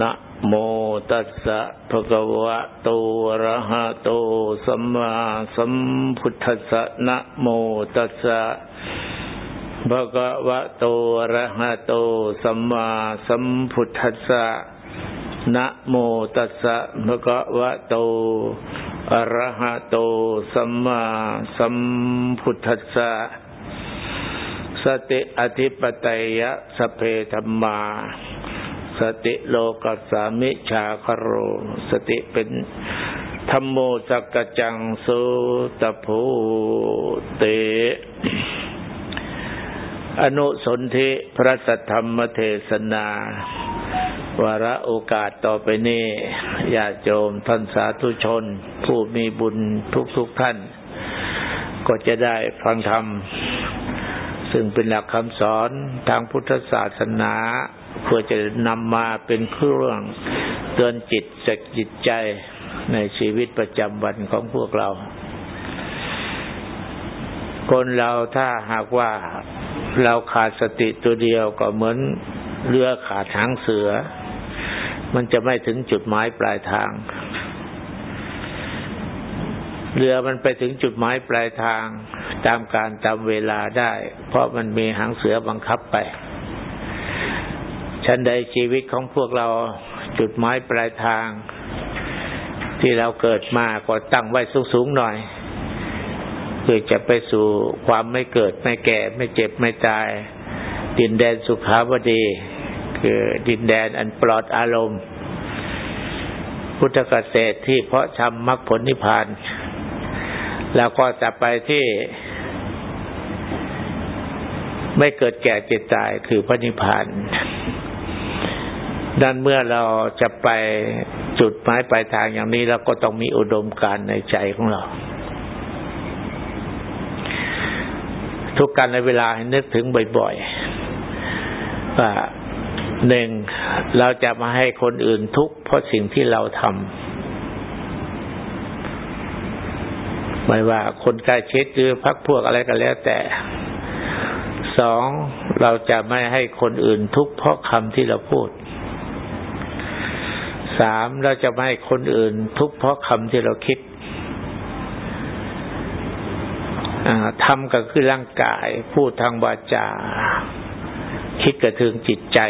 นะโมตัสสะภะคะวะโตอะระหะโตสัมมาสัมพุทธัสสะนะโมตัสสะภะคะวะโตอะระหะโตสัมมาสัมพุทธัสสะนะโมตัสสะภะคะวะโตอะระหะโตสัมมาสัมพุทธัสสะสติอธิปไตยสเพธรรมา สติโลกัสสามิชาคโร สติเป็นธรรมโมสักจังสุตภูเต อนุสนธิพระสัทธรรมเทศนาวาระโอกาสต่อไปนี้ญาติโยมท่านสาธุชน ผู้มีบุญทุกๆทท่าน ก็จะได้ฟังธรรม ซึ่งเป็นหลักคำสอนทางพุทธศาสนา เพื่อจะนำมาเป็นเครื่องเตือนจิตสกจิตใจในชีวิตประจำวันของพวกเรา คนเราถ้าหากว่าเราขาดสติตัวเดียวก็เหมือนเรือขาดหางเสือ มันจะไม่ถึงจุดหมายปลายทาง เรือมันไปถึงจุดหมายปลายทาง ตามการตามเวลาได้ เพราะมันมีหางเสือบังคับไป ชั้นใดชีวิตของพวกเราจุดหมายปลายทาง ที่เราเกิดมาก็ตั้งไว้สูงๆหน่อยเพื่อจะไปสู่ความไม่เกิดไม่แก่ ไม่เจ็บไม่ตาย ดินแดนสุขาวดี คือดินแดนอันปลอดอารมณ์ พุทธเกษตรที่เพาะชำมรรคผลนิพพาน แล้วก็จะไปที่ ไม่เกิดแก่เจ็บตายคือพระนิพพาน ดังเมื่อเราจะไปจุดหมายปลายทางอย่างนี้เราก็ต้องมีอุดมการในใจของเรา ทุกการในเวลาให้นึกถึงบ่อยๆว่าหนึ่งเราจะมาให้คนอื่นทุกข์เพราะสิ่งที่เราทำไม่ว่าคนใกล้ชิดหรือพักพวกอะไรก็แล้วแต่สองเราจะไม่ให้คนอื่นทุกข์เพราะคำที่เราพูด สามเราจะไม่ให้คนอื่น ทุกเพราะคำที่เราคิดทำก็คือร่างกาย พูดทางวาจา คิดกระเทืองจิตใจ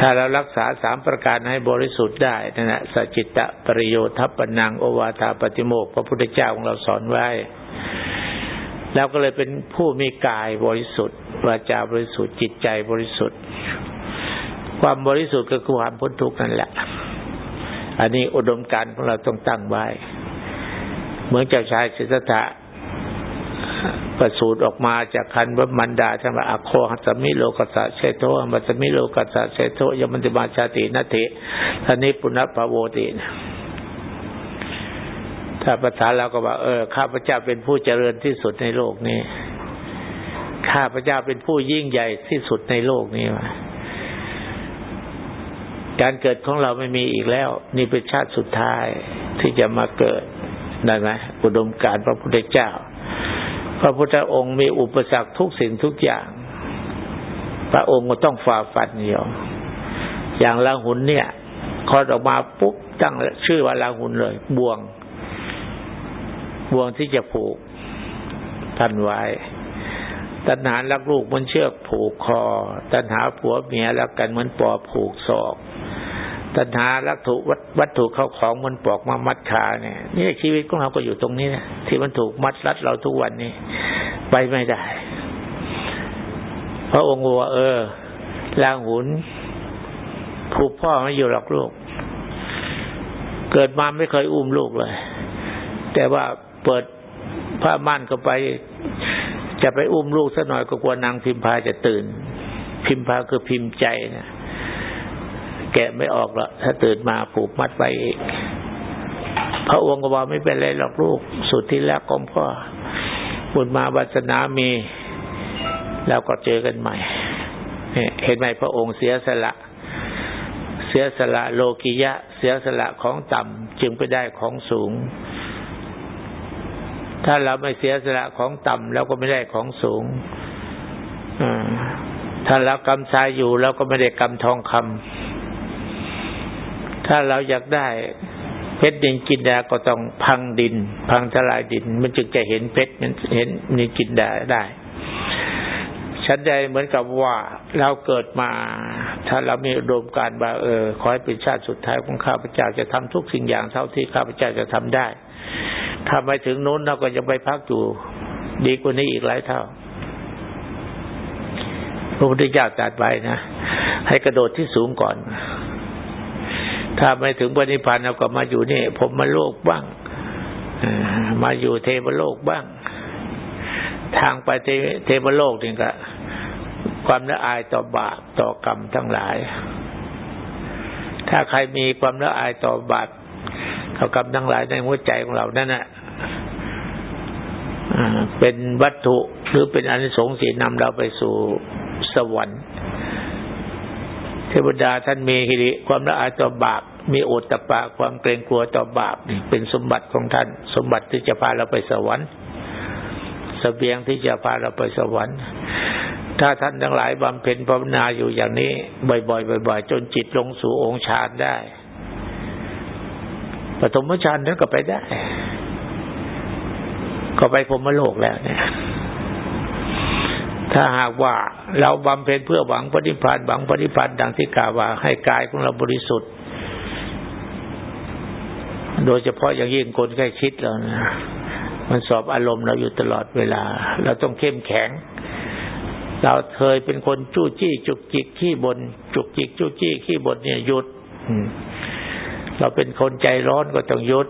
ถ้าเรารักษาสามประการให้บริสุทธิ์ได้นั่นแหละสจิตะปริโยทัปปนังโอวาทาปฏิโมกพระพุทธเจ้าของเราสอนไว้แล้วก็เลยเป็นผู้มีกายบริสุทธิ์วาจาบริสุทธิ์จิตใจบริสุทธิ์ ความบริสุทธิ์ก็คือความพ้นทุกข์นั่นแหละ อันนี้อุดมการของเราต้องตั้งไว้ เหมือนเจ้าชายสิทธัตถะประสูติออกมาจากคันวัมันดาธรรมะอโคหัสมิโลกัสะเชโตมัสมิโลกัสะเชโตยมันติมาชาตินาติท่านี้ปุณณปโวติถ้าภาษาเราก็ว่าเออข้าพเจ้าเป็นผู้เจริญที่สุดในโลกนี้ ข้าพเจ้าเป็นผู้ยิ่งใหญ่ที่สุดในโลกนี้วะ การเกิดของเราไม่มีอีกแล้ว นี่เป็นชาติสุดท้ายที่จะมาเกิดได้ไหมอุดมการพระพุทธเจ้า พระพุทธองค์มีอุปสรรคทุกสิ่งทุกอย่าง พระองค์ก็ต้องฝ่าฟันเดียวอย่างลาหุนเนี่ยคลอดออกมาปุ๊บตั้งชื่อว่าลาหุนเลย บ่วง บ่วงที่จะผูกท่านไว้ตัณหารักลูกมันเชือกผูกคอ ตัณหาผัวเมียแล้วกันเหมือนปอผูกศอก ตัณหารักถูกวัตถุเข้าของมันปอกมามัดขาเนี่ยนี่ชีวิตของเราก็อยู่ตรงนี้นะที่มันถูกมัดรัดเราทุกวันนี้ ไปไม่ได้ พระองค์ว่าเออลางหุนผูกพ่อไม่อยู่หรอกลูก เกิดมาไม่เคยอุ้มลูกเลย แต่ว่าเปิดผ้าม่านก็ไป จะไปอุ้มลูกสักหน่อยก็กลัวนางพิมพาจะตื่น พิมพาคือพิมพ์ใจนะ แกะไม่ออกละถ้าตื่นมาผูกมัดไปอีกพระองค์ก็บอกไม่เป็นไรหรอกลูก สุดที่แล้วของพ่อบุญมาวัสนามีแล้วก็เจอกันใหม่เห็นไหมพระองค์เสียสละ เสียสละโลกิยะ เสียสละของต่ำจึงไปได้ของสูง ถ้าเราไม่เสียสละของต่ำเราก็ไม่ได้ของสูงถ้าเรากำทรายอยู่เราก็ไม่ได้กำทองคำ ถ้าเราอยากได้เพชรดินกินดาก็ต้องพังดิน พังทลายดิน มันจึงจะเห็นเพชรมันเห็นนินกินดาได้ฉันใดเหมือนกับว่าเราเกิดมา ถ้าเรามีอุดมการว่าเออขอให้เป็นชาติสุดท้ายของข้าพเจ้าจะทำทุกสิ่งอย่างเท่าที่ข้าพเจ้าจะทำได้ถ้าไปถึงนู้นเราก็จะไปพักอยู่ ดีกว่านี้อีกหลายเท่าพระพุทธเจ้าตรัสไว้นะให้กระโดดที่สูงก่อน ถ้าไม่ถึงปณิพันธ์เราก็มาอยู่นี่ผมมาโลกบ้างมาอยู่เทวโลกบ้าง ทางไปเทวโลกนี่ก็ความละอายต่อบาปต่อกรรมทั้งหลาย ถ้าใครมีความละอายต่อบาปต่อกรรมทั้งหลายในหัวใจของเรานั่นน่ะเป็นวัตถุหรือเป็นอนิสงส์สีนำเราไปสู่สวรรค์ เทวดาท่านมีฮิริความละอายต่อบาป มีโอตตะปะความเกรงกลัวต่อบาปนี่เป็นสมบัติของท่าน สมบัติที่จะพาเราไปสวรรค์สเสบียงที่จะพาเราไปสวรรค์ ถ้าท่านทั้งหลายบำเพ็ญภาวนาอยู่อย่างนี้ บ่อยๆบ่อยๆจนจิตลงสู่องค์ฌานได้ปฐมฌานนั้นก็ไปได้ ก็ไปพรมโลกแล้วเนี่ย ถ้าหากว่าเราบำเพ็ญเพื่อหวังปฏิพันธ์หวังปฏิพันธ์ดังที่กล่าวว่าให้กายของเราบริสุทธิ์ โดยเฉพาะอย่างยิ่งคนใกล้ชิดเรานะมันสอบอารมณ์เราอยู่ตลอดเวลา เราต้องเข้มแข็ง เราเคยเป็นคนจู้จี้ จุกจิกขี้บน จุกจิกจู้จี้ขี้บนเนี่ยหยุดเราเป็นคนใจร้อนก็ต้องหยุด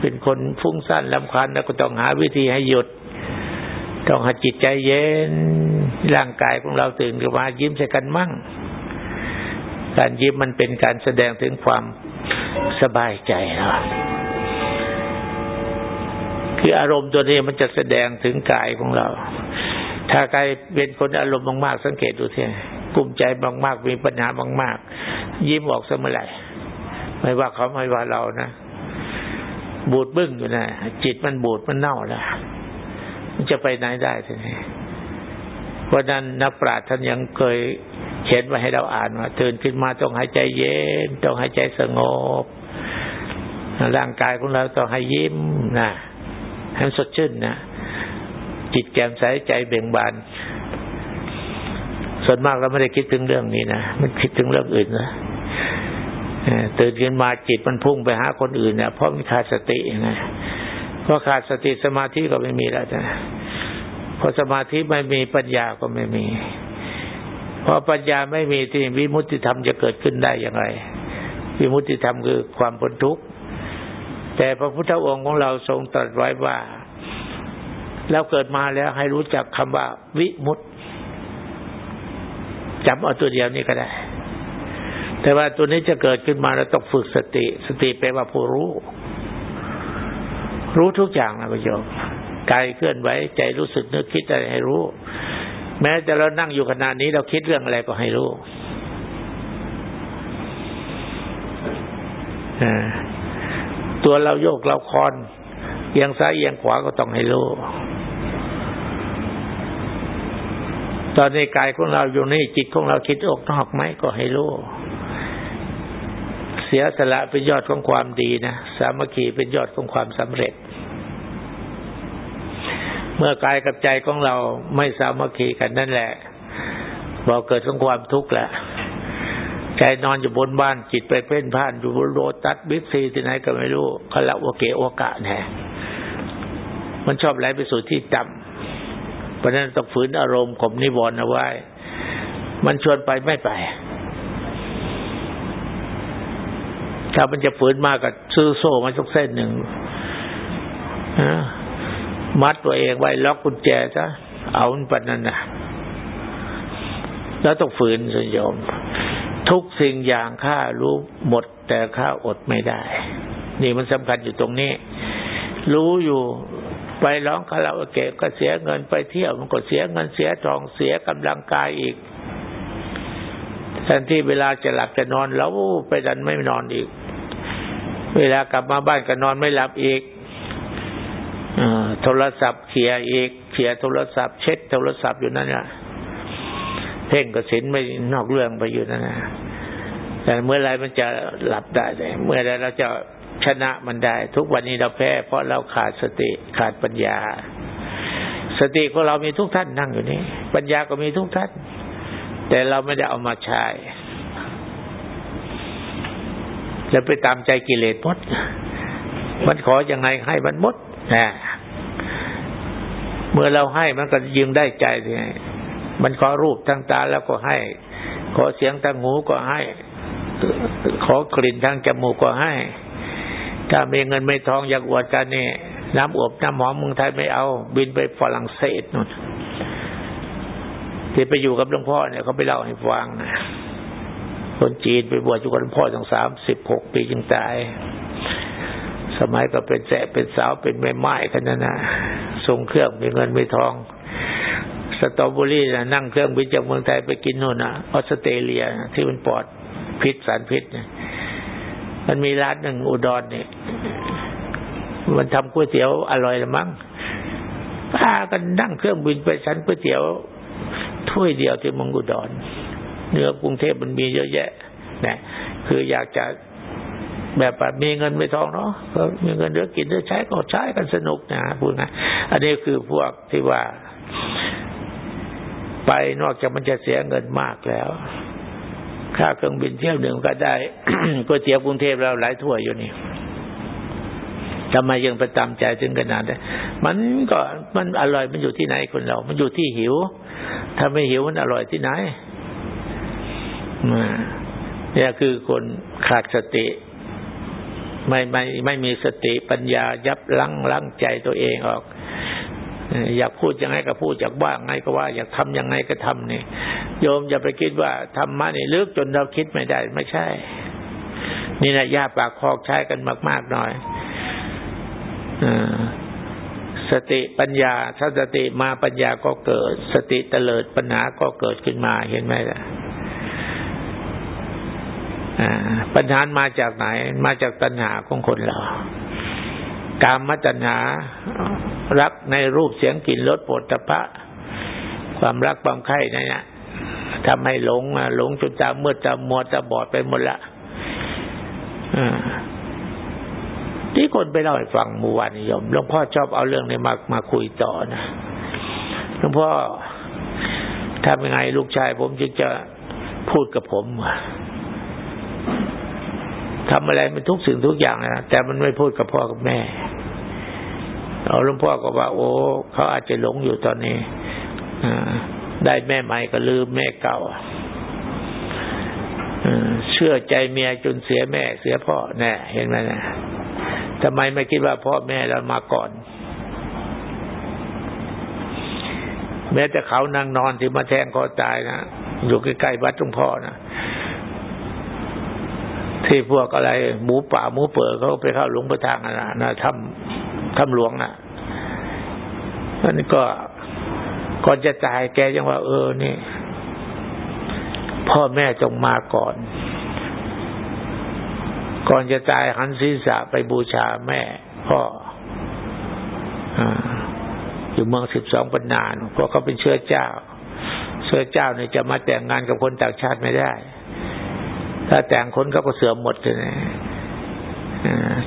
เป็นคนฟุ้งซ่านลำคาญแล้วก็ต้องหาวิธีให้หยุด ต้องหาจิตใจเย็น ร่างกายของเราตื่นขึ้นมายิ้มใส่กันมั่ง การยิ้มมันเป็นการแสดงถึงความสบายใจนะคืออารมณ์ตัวนี้มันจะแสดงถึงกายของเรา ถ้าใครเป็นคนอารมณ์มากๆ สังเกตดูทีกลุ่มใจมากๆ มีปัญหามาก ๆ ยิ้มออกเสมอไหร่ไม่ว่าเขาไม่ว่าเรานะบูดบึ้งอยู่นะจิตมันบูดมันเน่าแล้ว จะไปไหนได้ทีนี้เพราะนั้นนักปราชญ์ท่านยังเคยเขียนไว้ให้เราอ่านว่าตื่นขึ้นมาต้องหายใจเย็น ต้องหายใจสงบ ร่างกายของเราต้องให้ยิ้มนะให้สดชื่นนะจิตแจ่มใสใจเบ่งบาน ส่วนมากเราไม่ได้คิดถึงเรื่องนี้นะมันคิดถึงเรื่องอื่นนะตื่นขึ้นมาจิตมันพุ่งไปหาคนอื่นเนี่ยเพราะมันขาดสตินะ พราะขาดสติสมาธิก็ไม่มีแล้วนะพอสมาธิไม่มีปัญญาก็ไม่มี พอปัญญาไม่มีที่วิมุตติธรรมจะเกิดขึ้นได้อย่างไร วิมุตติธรรมคือความพ้นทุกข์แต่พระพุทธองค์ของเราทรงตรัสไว้ว่าเราเกิดมาแล้วให้รู้จักคำว่า วิมุตจำเอาตัวเดียวนี้ก็ได้ แต่ว่าตัวนี้จะเกิดขึ้นมาเราต้องฝึกสติ สติแปลว่าผู้รู้ รู้ทุกอย่างนะประโยมกายเคลื่อนไหวใจรู้สึกนึกคิดอะไรให้รู้ แม้แต่เรานั่งอยู่ขนาดนี้เราคิดเรื่องอะไรก็ให้รู้ตัวเราโยกเราคอนเอียงซ้ายเอียงขวาก็ต้องให้รู้ ตอนนี้กายของเราอยู่นี่จิตของเราคิดออกนอกไหมก็ให้รู้ เสียสละเป็นยอดของความดีนะ สามัคคีเป็นยอดของความสำเร็จ เมื่อกายกับใจของเราไม่สามัคคีกันนั่นแหละบอกเกิดของความทุกข์แหละใจนอนอยู่บนบ้านจิตไปเพ่นพ่านอยู่บนโรตัสบิ๊กซีที่ไหนก็ไม่รู้คาราโอเกะโอกะแน่มันชอบไหลไปสู่ที่ต่ำเพราะนั้นต้องฝืนอารมณ์ข่มนิวรณ์เอาไว้ มันชวนไปไม่ไป ถ้ามันจะฝืนมากกับซื้อโซ่มาสักเส้นหนึ่งนะ มัดตัวเองไว้ล็อกกุญแจซะเอามันปันนั้นนะแล้วต้องฝืนสยม ทุกสิ่งอย่างข้ารู้หมด แต่ข้าอดไม่ได้ นี่มันสำคัญอยู่ตรงนี้ รู้อยู่ไปร้องคาราโอเกะก็เสียเงินไปเที่ยวมันก็เสียเงินเสียทองเสียกำลังกายอีกแทนที่เวลาจะหลับจะนอนแล้วไปดันไม่นอนอีก เวลากลับมาบ้านก็นอนไม่หลับอีก โทรศัพท์เขียอีกเขียโทรศัพท์เช็ดโทรศัพท์อยู่นั่นแหละเพ่งกสินไม่นอกเรื่องไปอยู่นั่นนะแต่เมื่อไรมันจะหลับได้ เมื่อไรเราจะชนะมันได้ ทุกวันนี้เราแพ้ เพราะเราขาดสติขาดปัญญา สติของเรามีทุกท่านนั่งอยู่นี่ปัญญาก็มีทุกท่าน แต่เราไม่ได้เอามาใช้จะไปตามใจกิเลสมดมันขออยังไงให้มันมด นะเมื่อเราให้มันก็ยิงได้ใจไงมันขอรูปทางตาแล้วก็ให้ ขอเสียงทางหูก็ให้ ขอกลิ่นทางจมูกก็ให้ ถ้ามีเงินไม่ทองอยากอวดกันเนี่ยน้ำอบน้ำหอมเมืองไทยไม่เอา บินไปฝรั่งเศสนู่นที่ไปอยู่กับหลวงพ่อเนี่ยเขาไปเล่าให้ฟังนะคนจีนไปบวชอยู่กับหลวงพ่อตั้งสามสิบหกปีจึงตาย สมัยก็เป็นแสเป็นสาวเป็นแม่ไม้กันนั่นนะส่งเครื่องมีเงินมีทอง สตรอเบอรี่นะนั่งเครื่องบินจากเมืองไทยไปกินนู่นนะออสเตรเลียที่มันปลอดพิษสารพิษเนี่ยมันมีร้านหนึ่งอุดรเนี่ยมันทำก๋วยเตี๋ยวอร่อยละมั้งพากันนั่งเครื่องบินไปชั้นก๋วยเตี๋ยวถ้วยเดียวที่มงกุดรเนื้อกรุงเทพมันมีเยอะแยะนะคืออยากจะ แบบมีเงินไม่ทองเนาะก็มีเงินเหลือกินเหลือใช้ก็ใช้กันสนุกนะพูดนะอันนี้คือพวกที่ว่า ไปนอกจากมันจะเสียเงินมากแล้วค่าเครื่องบินเที่ยวหนึ่งก็ได้ก๋วยเตี๋ยวกรุงเทพเราหลายถ้วยอยู่นี่ทำไมยังไปตามใจถึงขนาดนั้นมันก็มันอร่อยมันอยู่ที่ไหนคนเรา มันอยู่ที่หิว ถ้าไม่หิวมันอร่อยที่ไหนเนี่ยคือคนขาดสติ ไม่ไม่ไม่มีสติปัญญายับลังลังใจตัวเองออก อยากพูดยังไงก็พูดอยากว่าไงก็ว่า อยากทำยังไงก็ทำนี่โยมอย่าไปคิดว่าธรรมะนี่ลึกจนเราคิดไม่ได้ไม่ใช่ นี่นะยาปากคอกใช้กันมาก ๆหน่อยสติปัญญาถ้าสติมาปัญญาก็เกิด สติเตลิดปัญหาก็เกิดขึ้นมาเห็นไหมล่ะ ปัญหามาจากไหน มาจากตัณหาของคนเรากามมตัณหารักในรูปเสียงกลิ่นรสปวดตะพะความรักความใคร่นั่นเนี่ยทำให้หลงหลงจนตาเมื่อตามัวตาบอดไปหมดละที่คนไปเล่าให้ฟังมูวานนิยมหลวงพ่อชอบเอาเรื่องนี้มามาคุยต่อนะหลวงพ่อทำยังไงลูกชายผมจึงจะพูดกับผม ทำอะไรมันทุกสิ่งทุกอย่างนะแต่มันไม่พูดกับพ่อกับแม่เอาหลวงพ่อก็ว่า โอ้เขาอาจจะหลงอยู่ตอนนี้อได้แม่ใหม่ก็ลืมแม่เก่าเชื่อใจเมียจนเสียแม่เสียพ่อแน่เห็นไหมนะทำไมไม่คิดว่าพ่อแม่เรามาก่อน แม้แต่เขานั่งนอนที่มาแทงคอตายนะอยู่ใกล้ๆวัดหลวงพ่อนะ ที่พวกอะไร หมูป่าหมูเปิดเขาไปเข้าหลวงประทางนะนะทำทำหลวงนะ่ะนั่นก็ก่อนจะตายแกยังว่า เออนี่ พ่อแม่จงมาก่อน ก่อนจะตายหันศีรษะไปบูชาแม่ พ่ออยู่เมืองสิบสองปันนานเพราะเขาเป็นเชื้อเจ้า เชื้อเจ้าเนี่ยจะมาแต่งงานกับคนต่างชาติไม่ได้ ถ้าแต่งคนเขาก็เสื่อมหมดเลยนะ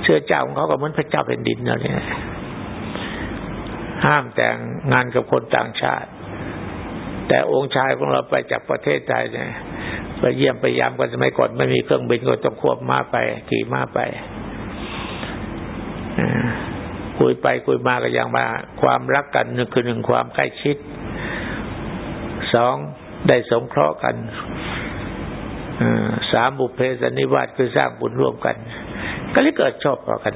เชื่อเจ้าของเขาก็เหมือนพระเจ้าแผ่นดินเราเนี่ยห้ามแต่งงานกับคนต่างชาติ แต่องค์ชายของเราไปจากประเทศไทยเนี่ยไปเยี่ยมไปยามกันสมัยก่อนไม่มีเครื่องบินก็ต้องควบม้าไปขี่ม้าไปคุยไปคุยมาก็ยังมาความรักกันหนึ่งคือหนึ่งความใกล้ชิดสองได้สงเคราะห์กัน สามบุพเพสนิวาสคือสร้างบุญร่วมกัน ก็เลยเกิดชอบต่อกัน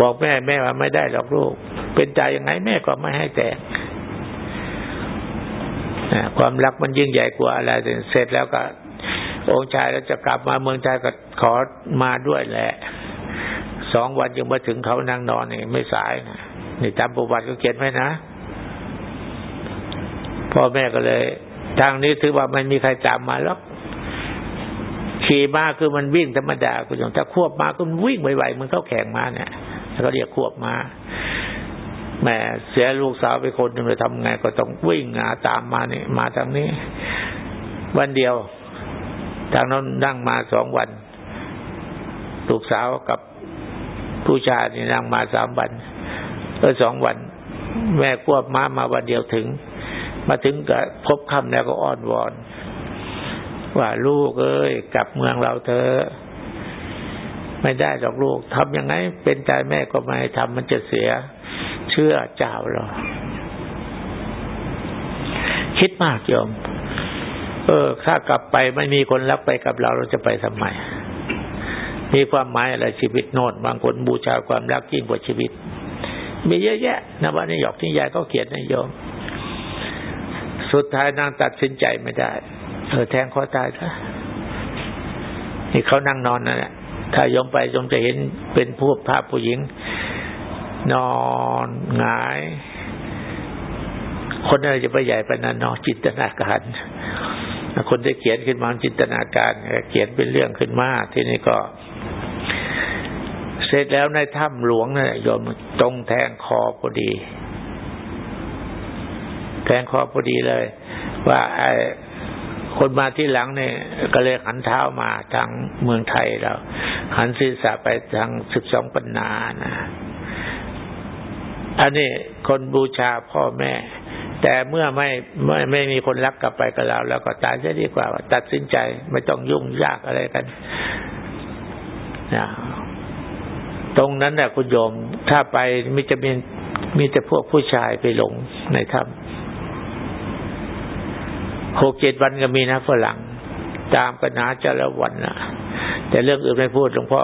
บอกแม่แม่ว่าไม่ได้หรอกลูก เป็นใจยังไงแม่ก็ไม่ให้แต่งความรักมันยิ่งใหญ่กว่าอะไรเสร็จแล้วก็องค์ชายก็จะกลับมาเมืองไทยก็ขอมาด้วยแหละ สองวันยังมาถึงเขานั่งนอนนี่ไม่สายนะนี่ตามประวัติก็เขียนไว้นะพ่อแม่ก็เลย ทางนี้ถือว่ามันมีใครตามมาแล้วขี่ม้าคือมันวิ่งธรรมดาคุณผู้ชมถ้าควบม้าก็มันวิ่งไวๆมันเข้าแข่งม้าเนี่ยเขาเรียกควบม้าแม่เสียลูกสาวไปคนหนึ่งเลยทำไงก็ต้องวิ่งหาตามมานี่มาทางนี้ วันเดียว ทางนั้นนั่งมาสองวัน ลูกสาวกับผู้ชายนี่นั่งมาสามวันเออสองวัน แม่ควบม้ามาวันเดียวถึง มาถึงก็พบคำแล้วก็อ้อนวอน ว่าลูกเอ้ย กลับเมืองเราเธอไม่ได้หรอกลูกทำยังไง เป็นใจแม่ก็ไม่ทำมันจะเสีย เชื่อเจ้าเราคิดมากโยม เออ ถ้ากลับไปไม่มีคนรักไปกับเราเราจะไปทำไม มีความหมายอะไรชีวิตโน่นบางคนบูชาความรักยิ่งกว่าชีวิต มีเยอะแยะนะว่านี่หยอกที่ยายก็เขียนนะโยม สุดท้ายนางตัดสินใจไม่ได้ เออแทงคอตายซะนี่เขานั่งนอนนั่นแหละถ้ายมไปยมจะเห็นเป็นผู้ภาพผู้หญิง นอนหงาย คนอะไรจะไปใหญ่ไปนั้นนาะจินตนาการคนที่เขียนขึ้นมาจินตนาการเขียนเป็นเรื่องขึ้นมาทีนี้ก็ เสร็จแล้วในถ้ำหลวงนี่ยยมตรงแทงคอพอดี แทงคอพอดีเลย ว่าไอ้คนมาที่หลังเนี่ยก็เลยหันเท้ามาทางเมืองไทยเราหันศีรษะไปทางสิบสองปันนานะอันนี้คนบูชาพ่อแม่ แต่เมื่อไม่ไม่ไม่มีคนรักกลับไปกับเราแล้วก็ตายจะดีกว่า ตัดสินใจไม่ต้องยุ่งยากอะไรกันนะตรงนั้นน่ะคุณโยม ถ้าไปมิจะมีมีแต่พวกผู้ชายไปหลงในถ้ำ หกเจ็ดวันก็มีนะฝรั่ง ตามปัญหาจะละวันนะแต่เรื่องอื่นไม่พูดหลวงพ่อ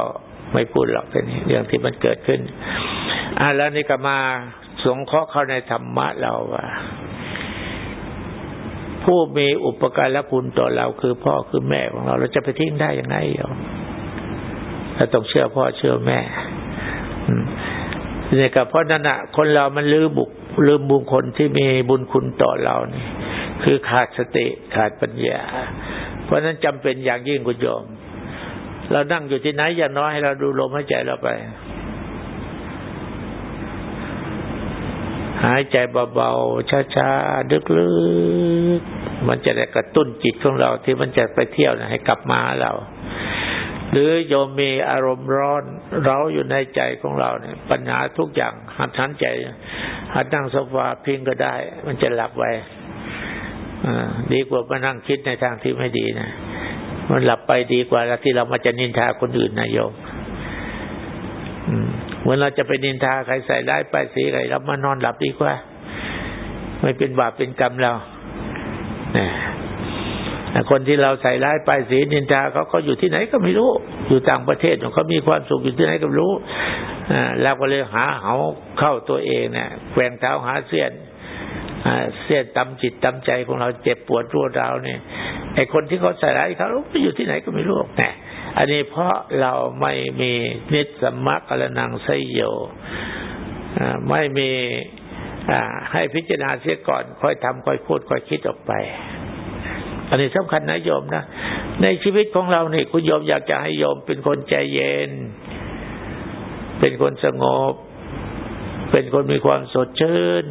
ไม่พูดหรอกทีนี้เรื่องที่มันเกิดขึ้นอ่าแล้วนี่ก็มาสงเคราะห์เข้าในธรรมะเราว่าผู้มีอุปการะคุณต่อเราคือพ่อคือแม่ของเรา เราจะไปทิ้งได้ยังไงเรเราต้องเชื่อพ่อเชื่อแม่เนี่ยกับเพราะนั้นอะคนเรามันลืมบุกลืมบุญคนที่มีบุญคุณต่อเรานี่ คือขาดสติขาดปัญญา เพราะนั้นจำเป็นอย่างยิ่งคุณโยม เรานั่งอยู่ที่ไหนอย่างน้อยให้เราดูลมหายใจเราไป หายใจเบาๆช้าๆลึกๆมันจะได้กระตุ้นจิตของเราที่มันจะไปเที่ยวนะให้กลับมาเราหรือโยมมีอารมณ์ร้อนเราอยู่ในใจของเราเนี่ยปัญหาทุกอย่างหัดทันใจหัดนั่งโซฟาพิงก็ได้ มันจะหลับไว้ ดีกว่ามานั่งคิดในทางที่ไม่ดีนะมันหลับไปดีกว่าที่เรามาจะนินทาคนอื่นนะโยมเหมือนเราจะไปนินทาใครใส่ร้ายไปสีใครเรามานอนหลับดีกว่า ไม่เป็นบาปเป็นกรรมเราเนี่ยคนที่เราใส่ร้ายไปสีนินทาเขาเขาอยู่ที่ไหนก็ไม่รู้ อยู่ต่างประเทศเขามีความสุขอยู่ที่ไหนก็ไม่รู้เราก็เลยหาเขาเข้าตัวเองเนี่ยแกว่งเท้าหาเสี้ยน เสียนตำจิตตำใจของเราเจ็บปวดรวดราวเนี่ยไอคนที่เขาใส่ร้ายเขาไปอยู่ที่ไหนก็ไม่รู้แน่อันนี้เพราะเราไม่มีนิสสมักรนังไสโยไม่มีให้พิจารณาเสียก่อน ค่อยทำค่อยพูดค่อยคิดออกไป อันนี้สำคัญนะโยมนะ ในชีวิตของเราเนี่ยคุณโยมอยากจะให้โยมเป็นคนใจเย็น เป็นคนสงบ เป็นคนมีความสดชื่น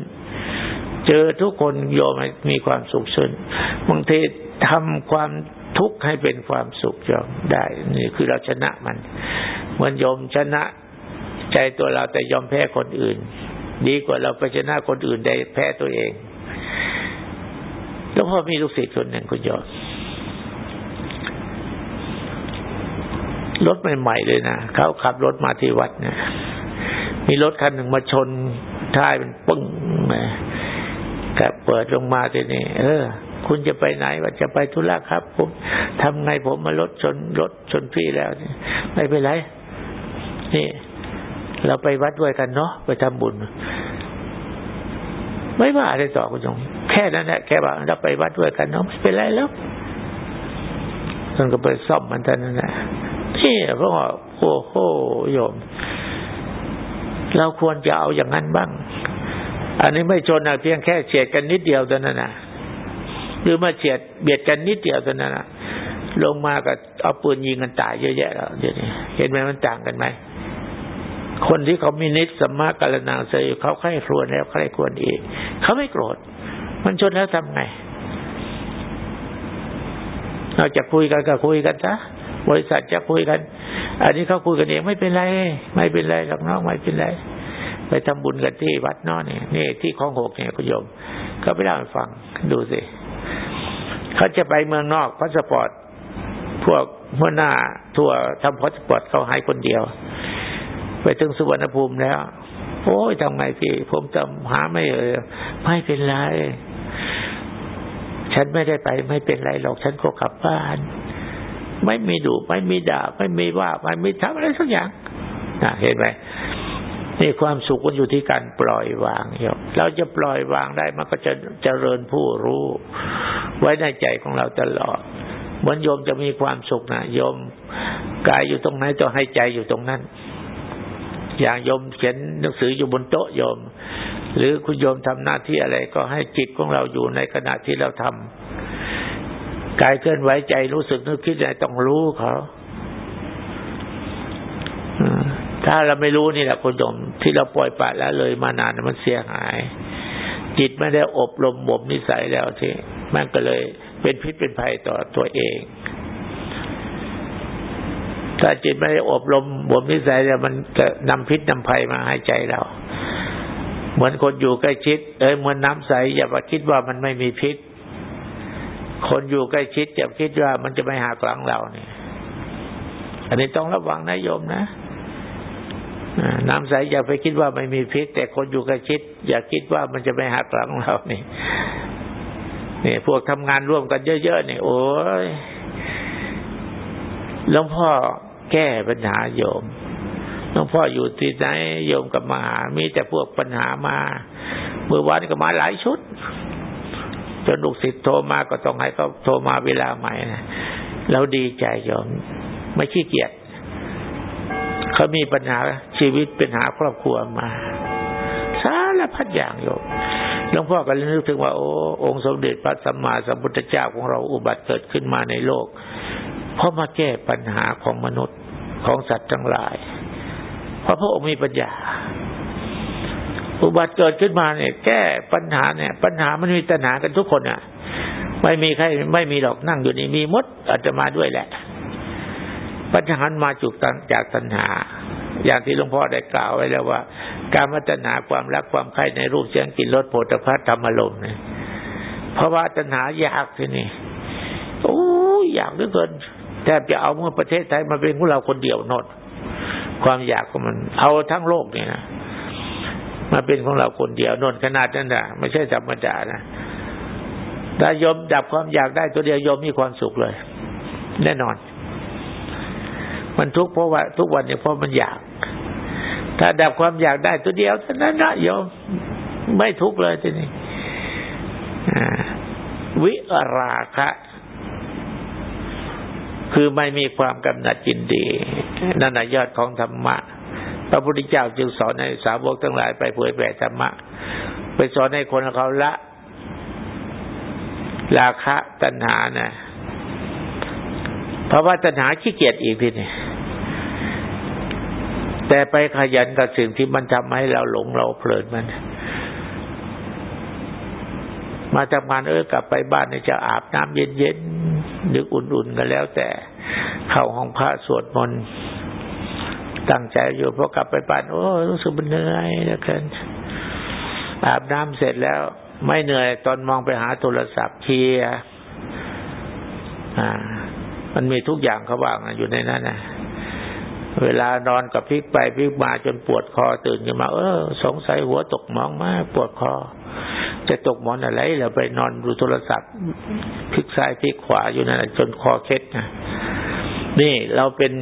เจอทุกคนโยมมีความสุขชื่นบางทีทำความทุกข์ให้เป็นความสุขยอมได้ นี่คือเราชนะมันเหมือนยมชนะใจตัวเราแต่ยอมแพ้คนอื่น ดีกว่าเราไปชนะคนอื่นได้แพ้ตัวเองแล้วพ่อมีลูกศิษย์คนหนึ่งคุณยอมรถใหม่ๆเลยนะเขาขับรถมาที่วัดเนี่ยมีรถคันหนึ่งมาชนท้ายมันปึ้งนะ กับเปิดลงมาทีนี้ เออ คุณจะไปไหนว่าจะไปธุระครับ ผมทำไงผมมารถชนรถชนพี่แล้วไม่เป็นไร นี่ เราไปวัดด้วยกันเนาะไปทำบุญ ไม่ว่าอะไรต่อคุณจงแค่นั้นแหละแค่ว่าเราไปวัดด้วยกันเนาะไม่เป็นไรแล้วท่านก็ไปซ่อมมันท่านนั่นแหละนี่พระว่าโอ้โหโยม เราควรจะเอาอย่างนั้นบ้าง อันนี้ไม่ชนอะเพียงแค่เฉียดกันนิดเดียวเท่านั้นนะหรือมาเฉียดเบียดกันนิดเดียวเท่านั้นนะลงมากับเอาปืนยิงกันตายเยอะแยะแล้วเดี๋ยวนี้เห็นไหมมันต่างกันไหมคนที่เขามีนิสสัมมากรนาเสยเขาใคร่ครวญแล้วใคร่ควรอีก เขาไม่โกรธ มันชนแล้วทำไงนอกจากคุยกันก็คุยกันซะบริษัทจะคุยกัน อันนี้เขาคุยกันเองไม่เป็นไร ไม่เป็นไรหรอกน้องไม่เป็นไร ไปทำบุญกันที่วัดนอเนี่ยนี่ที่คลองหกเนี่ยคุณโยมเขาไปเล่าให้ฟังดูสิเขาจะไปเมืองนอกพาสปอร์ตพวกหัวหน้าทัวร์ทำพาสปอร์ตเขาให้คนเดียว ไปถึงสุวรรณภูมิแล้ว โอ้ยทำไงพี่ผมจำหาไม่เออไม่เป็นไร ฉันไม่ได้ไปไม่เป็นไรหรอกฉันก็กลับบ้าน ไม่มีดุไม่มีด่า ไม่มีว่า ไม่มีทำอะไรสักอย่างนะเห็นไหม นี่ความสุขมันอยู่ที่การปล่อยวางโยมเราจะปล่อยวางได้มันก็จะเจริญผู้รู้ ไว้ในใจของเราตลอดเหมือนโยมจะมีความสุขนะโยมกายอยู่ตรงไหนจะให้ใจอยู่ตรงนั้น อย่างโยมเขียนหนังสืออยู่บนโต๊ะโยม หรือคุณโยมทำหน้าที่อะไร ก็ให้จิตของเราอยู่ในขณะที่เราทำกายเคลื่อนไหวใจรู้สึกนึกคิดอะไรต้องรู้เขา ถ้าเราไม่รู้นี่แหละคุณโยมที่เราปล่อยปละแล้วเลยมานานมันเสียหาย จิตไม่ได้อบรมบ่มนิสัยแล้วที่มันก็เลยเป็นพิษเป็นภัยต่อตัวเอง ถ้าจิตไม่ได้อบรมบ่มนิสัยแล้วมันจะนำพิษนำภัยมาให้ใจเรา เหมือนคนอยู่ใกล้ชิด เอ้ยเหมือนน้ำใสอย่าไปคิดว่ามันไม่มีพิษ คนอยู่ใกล้ชิดอย่าคิดว่ามันจะไม่หากหลังเราเนี่ยอันนี้ต้องระวังนะโยมนะ น้ำใสอย่าไปคิดว่าไม่มีพิษ แต่คนอยู่กล้ชิด อย่าคิดว่ามันจะไม่หักหลังเรานี่นี่พวกทำงานร่วมกันเยอะๆนี่ โอ้ยหลวงพ่อแก้ปัญหาโยมหลวงพ่ออยู่ที่ไหนโยมกับมาหามีแต่พวกปัญหามาเมื่อวานก็มาหลายชุด จนลูกศิษย์โทรมาก็ต้องให้เขาโทรมาเวลาใหม่นะเราดีใจโยม ไม่ขี้เกียจ เขามีปัญหาชีวิตป็นหาครอบครัวมาสารพัดอย่างโยมหลวงพ่อก็เลยนึกถึงว่าโอ้องค์สมเด็จพระสัมมาสัมพุทธเจ้าของเราอุบัติเกิดขึ้นมาในโลก เพราะมาแก้ปัญหาของมนุษย์ของสัตว์ทั้งหลาย เพราะพระองค์มีปัญญา อุบัติเกิดขึ้นมาเนี่ย แก้ปัญหาเนี่ย ปัญหามันมีตัญหากันทุกคนอะ ไม่มีใครไม่มีหรอกนั่งอยู่นี่มีมดอาจจะมาด้วยแหละ ปัญหามาจุกตังจากตัณหา อย่างที่หลวงพ่อได้กล่าวไว้แล้วว่า การมัตนาความรักความใคร่ในรูปเสียงกลิ่นรสโผฏฐัพธรรมลมเนี่ยเพราะว่าตัณหายากที่นี่โอ้ยากเหลือเกินแทบจะเอาเมื่อประเทศไทยมาเป็นของเราคนเดียวนดความอยากของมัน เอาทั้งโลกเนี่นะมาเป็นของเราคนเดียวนนขนาดนั้นนะไม่ใช่ธรรมดานะถ้ายมดับความอยากได้ตัวเดียวยมมีความสุขเลย แน่นอน มันทุกข์เพราะว่า ทุกวันเนี่ยเพราะมันอยาก ถ้าดับความอยากได้ตัวเดียวเท่านั้นนะโยมไม่ทุกข์เลยทีนี้วิราคะ คือไม่มีความกำหนัดยินดีนั่นยอดของธรรมะพระพุทธเจ้าจึงสอนให้สาวกทั้งหลายไปเผยแผ่ธรรมะไปสอนให้คนเขาละ ราคะตัณหานะ่ะ เพราะว่าตัณหาขี้เกียจอีกทีนี่แต่ไปขยันกับสิ่งที่มันทำให้เราหลงเราเพลินมัน มาทำงานเออกลับไปบ้านเนี่ยจะอาบน้ำเย็นๆดึกอุ่นๆกันแล้ว แต่เข้าห้องพระสวดมนต์ตั้งใจอยู่พอกลับไปบ้านโอ้รู้สึกมันเหนื่อยแล้วกันอาบน้ำเสร็จแล้ว ไม่เหนื่อยตอนมองไปหาโทรศัพท์เคียอ่า มันมีทุกอย่างเขาว่างอยู่ในนั้นนะเวลานอนกับพลิกไปพลิกมาจนปวดคอตื่นขึ้นมา เออ สงสัยหัวตกหมองมากปวดคอ จะตกหมอนอะไรเราไปนอนดูโทรศัพท์พลิกซ้ายพลิกขวาอยู่นั่นจนคอเคล็ดนะนี่เราเป็น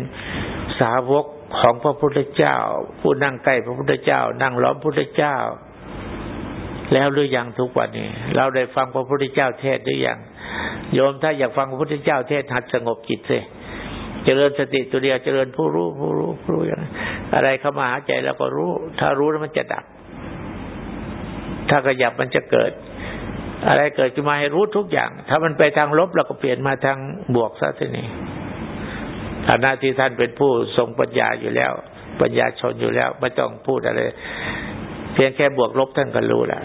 สาวกของพระพุทธเจ้า ผู้นั่งใกล้พระพุทธเจ้า นั่งล้อมพระพุทธเจ้า แล้วหรือยังทุกวันนี้ เราได้ฟังพระพุทธเจ้าเทศหรือยัง โยมถ้าอยากฟังพระพุทธเจ้าเทศหัดสงบจิตสิเจริญสติตัวเดียวเจริญผู้รู้ผู้รู้ผู้รู้อย่างอะไรเข้ามาหาใจเราก็รู้ ถ้ารู้แล้วมันจะดับ ถ้าขยับมันจะเกิด อะไรเกิดขึ้นมาให้รู้ทุกอย่าง ถ้ามันไปทางลบเราก็เปลี่ยนมาทางบวกซะทีนี้ฐานะที่ท่านเป็นผู้ทรงปัญญาอยู่แล้ว ปัญญาชนอยู่แล้ว ไม่ต้องพูดอะไร เพียงแค่บวกลบท่านก็รู้แล้ว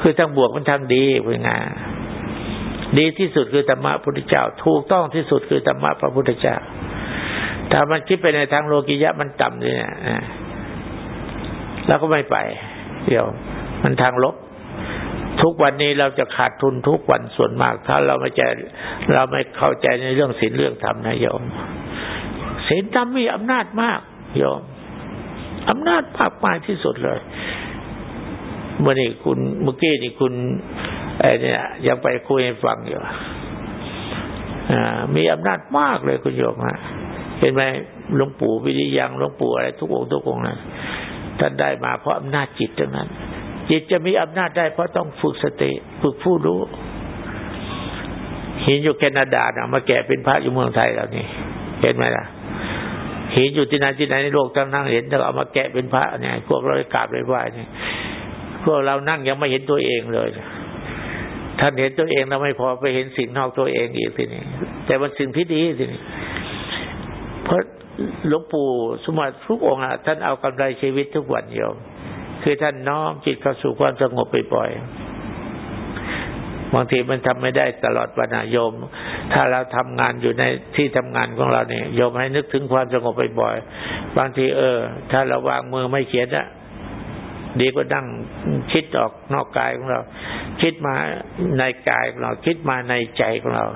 คือทางบวกมันทางดีเป็นไงดีที่สุดคือธรรมะพุทธเจ้า ถูกต้องที่สุดคือธรรมะพระพุทธเจ้า ถ้ามันคิดไปในทางโลกิยะมันต่ำเนี่ยแล้วก็ไม่ไป เดี๋ยว มันทางลบ ทุกวันนี้เราจะขาดทุนทุกวันส่วนมาก ถ้าเราไม่ใจเราไม่เข้าใจในเรื่องศีลเรื่องธรรมนะโยมศีลธรรมมีอำนาจมากโยมอำนาจมากมายที่สุดเลย เมื่อนี่คุณเมื่อกี้นี่คุณไอ้นี่ยยังไปคุยให้ฟังอยู่มีอำนาจมากเลยคุณโยมฮะเห็นไหมหลวงปู่วิริยังหลวงปู่อะไรทุกองค์ทุกองค์นะท่านได้มาเพราะอำนาจจิตตรงนั้น จิตจะมีอำนาจได้เพราะต้องฝึกสติฝึกผู้รู้หินอยู่แคนาดานะมาแก่เป็นพระอยู่เมืองไทยแล้วนี่เห็นไหมล่ะหินอยู่ที่ไหนที่ไหนในโลกทั้งนั่งเห็นแล้วเอามาแกะเป็นพระเนี่ยพวกเรากราบเลยไหว้เนี่ย วกเรานั่งยังไม่เห็นตัวเองเลยท่านเห็นตัวเองแล้วไม่พอไปเห็นสิ่งนอกตัวเองอีกทีนี้แต่มันสิ่งที่ดีทีนี้เพราะหลวงปู่สมบัติทุกองค์อะท่านเอากำไรชีวิตทุกวันโยม คือท่านน้อมจิตเข้าสู่ความสงบไปปล่อยบางทีมันทำไม่ได้ตลอดวันโยม ถ้าเราทำงานอยู่ในที่ทำงานของเราเนี่ยโยมให้นึกถึงความสงบไปบ่อยบางทีเออ ถ้าเราวางมือไม่เขียนอะดีกว่านั่ง คิดออกนอกกายของเรา คิดมาในกายของเรา คิดมาในใจของเรา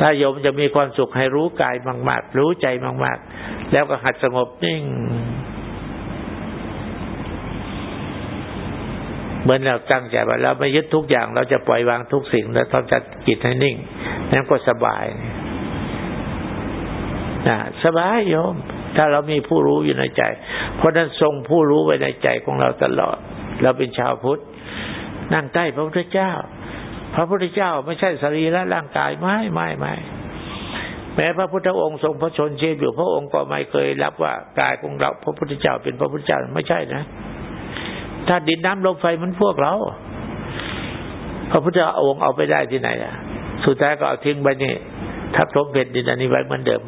ถ้าโยมจะมีความสุขให้รู้กายมาก ๆ รู้ใจมาก ๆ แล้วก็หัดสงบนิ่ง เหมือนเราตั้งใจว่าเราไม่ยึดทุกอย่าง เราจะปล่อยวางทุกสิ่ง แล้วต้องจัดจิตให้นิ่ง นั้นก็สบายนะสบายโยม ถ้าเรามีผู้รู้อยู่ในใจ เพราะนั้นทรงผู้รู้ไว้ในใจของเราตลอด เราเป็นชาวพุทธ นั่งใต้พระพุทธเจ้า พระพุทธเจ้าไม่ใช่สรีระร่างกายไม่ไม่ไม่แม้พระพุทธองค์ทรงพระชนชีพอยู่พระองค์ก็ไม่เคยรับว่ากายของเราพระพุทธเจ้าเป็นพระพุทธเจ้าไม่ใช่นะถ้าดินน้ำลมไฟมันพวกเรา พระพุทธองค์เอาไปได้ที่ไหนอะ สุดท้ายก็เอาทิ้งไปนี่ทับถมเป็นดินอันนี้ไว้เหมือนเดิม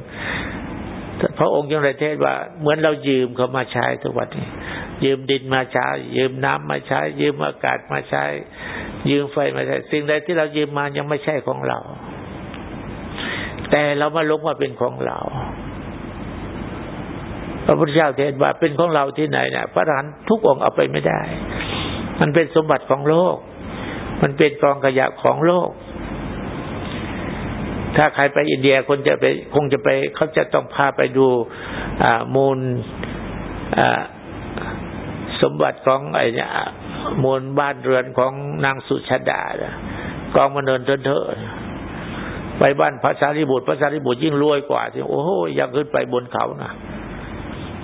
พระองค์ยังได้เทศว่า เหมือนเรายืมเขามาใช้ทุกวันนี้ยืมดินมาใช้ ยืมน้ำมาใช้ ยืมอากาศมาใช้ ยืมไฟมาใช้ สิ่งใดที่เรายืมมายังไม่ใช่ของเรา แต่เรามาลงว่าเป็นของเราพระพุทธเจ้าเทศว่าเป็นของเราที่ไหนเนี่ยพระอรหันต์ทุกองค์เอาไปไม่ได้ มันเป็นสมบัติของโลก มันเป็นกองขยะของโลก ถ้าใครไปอินเดียคนจะไปคงจะไปเขาจะต้องพาไปดูมูลสมบัติของไอ้นี่มูลบ้านเรือนของนางสุชาดากองมเนินเถอะไปบ้านพระสารีบุตรพระสารีบุตรยิ่งรวยกว่าที่โอ้โหยังขึ้นไปบนเขานะ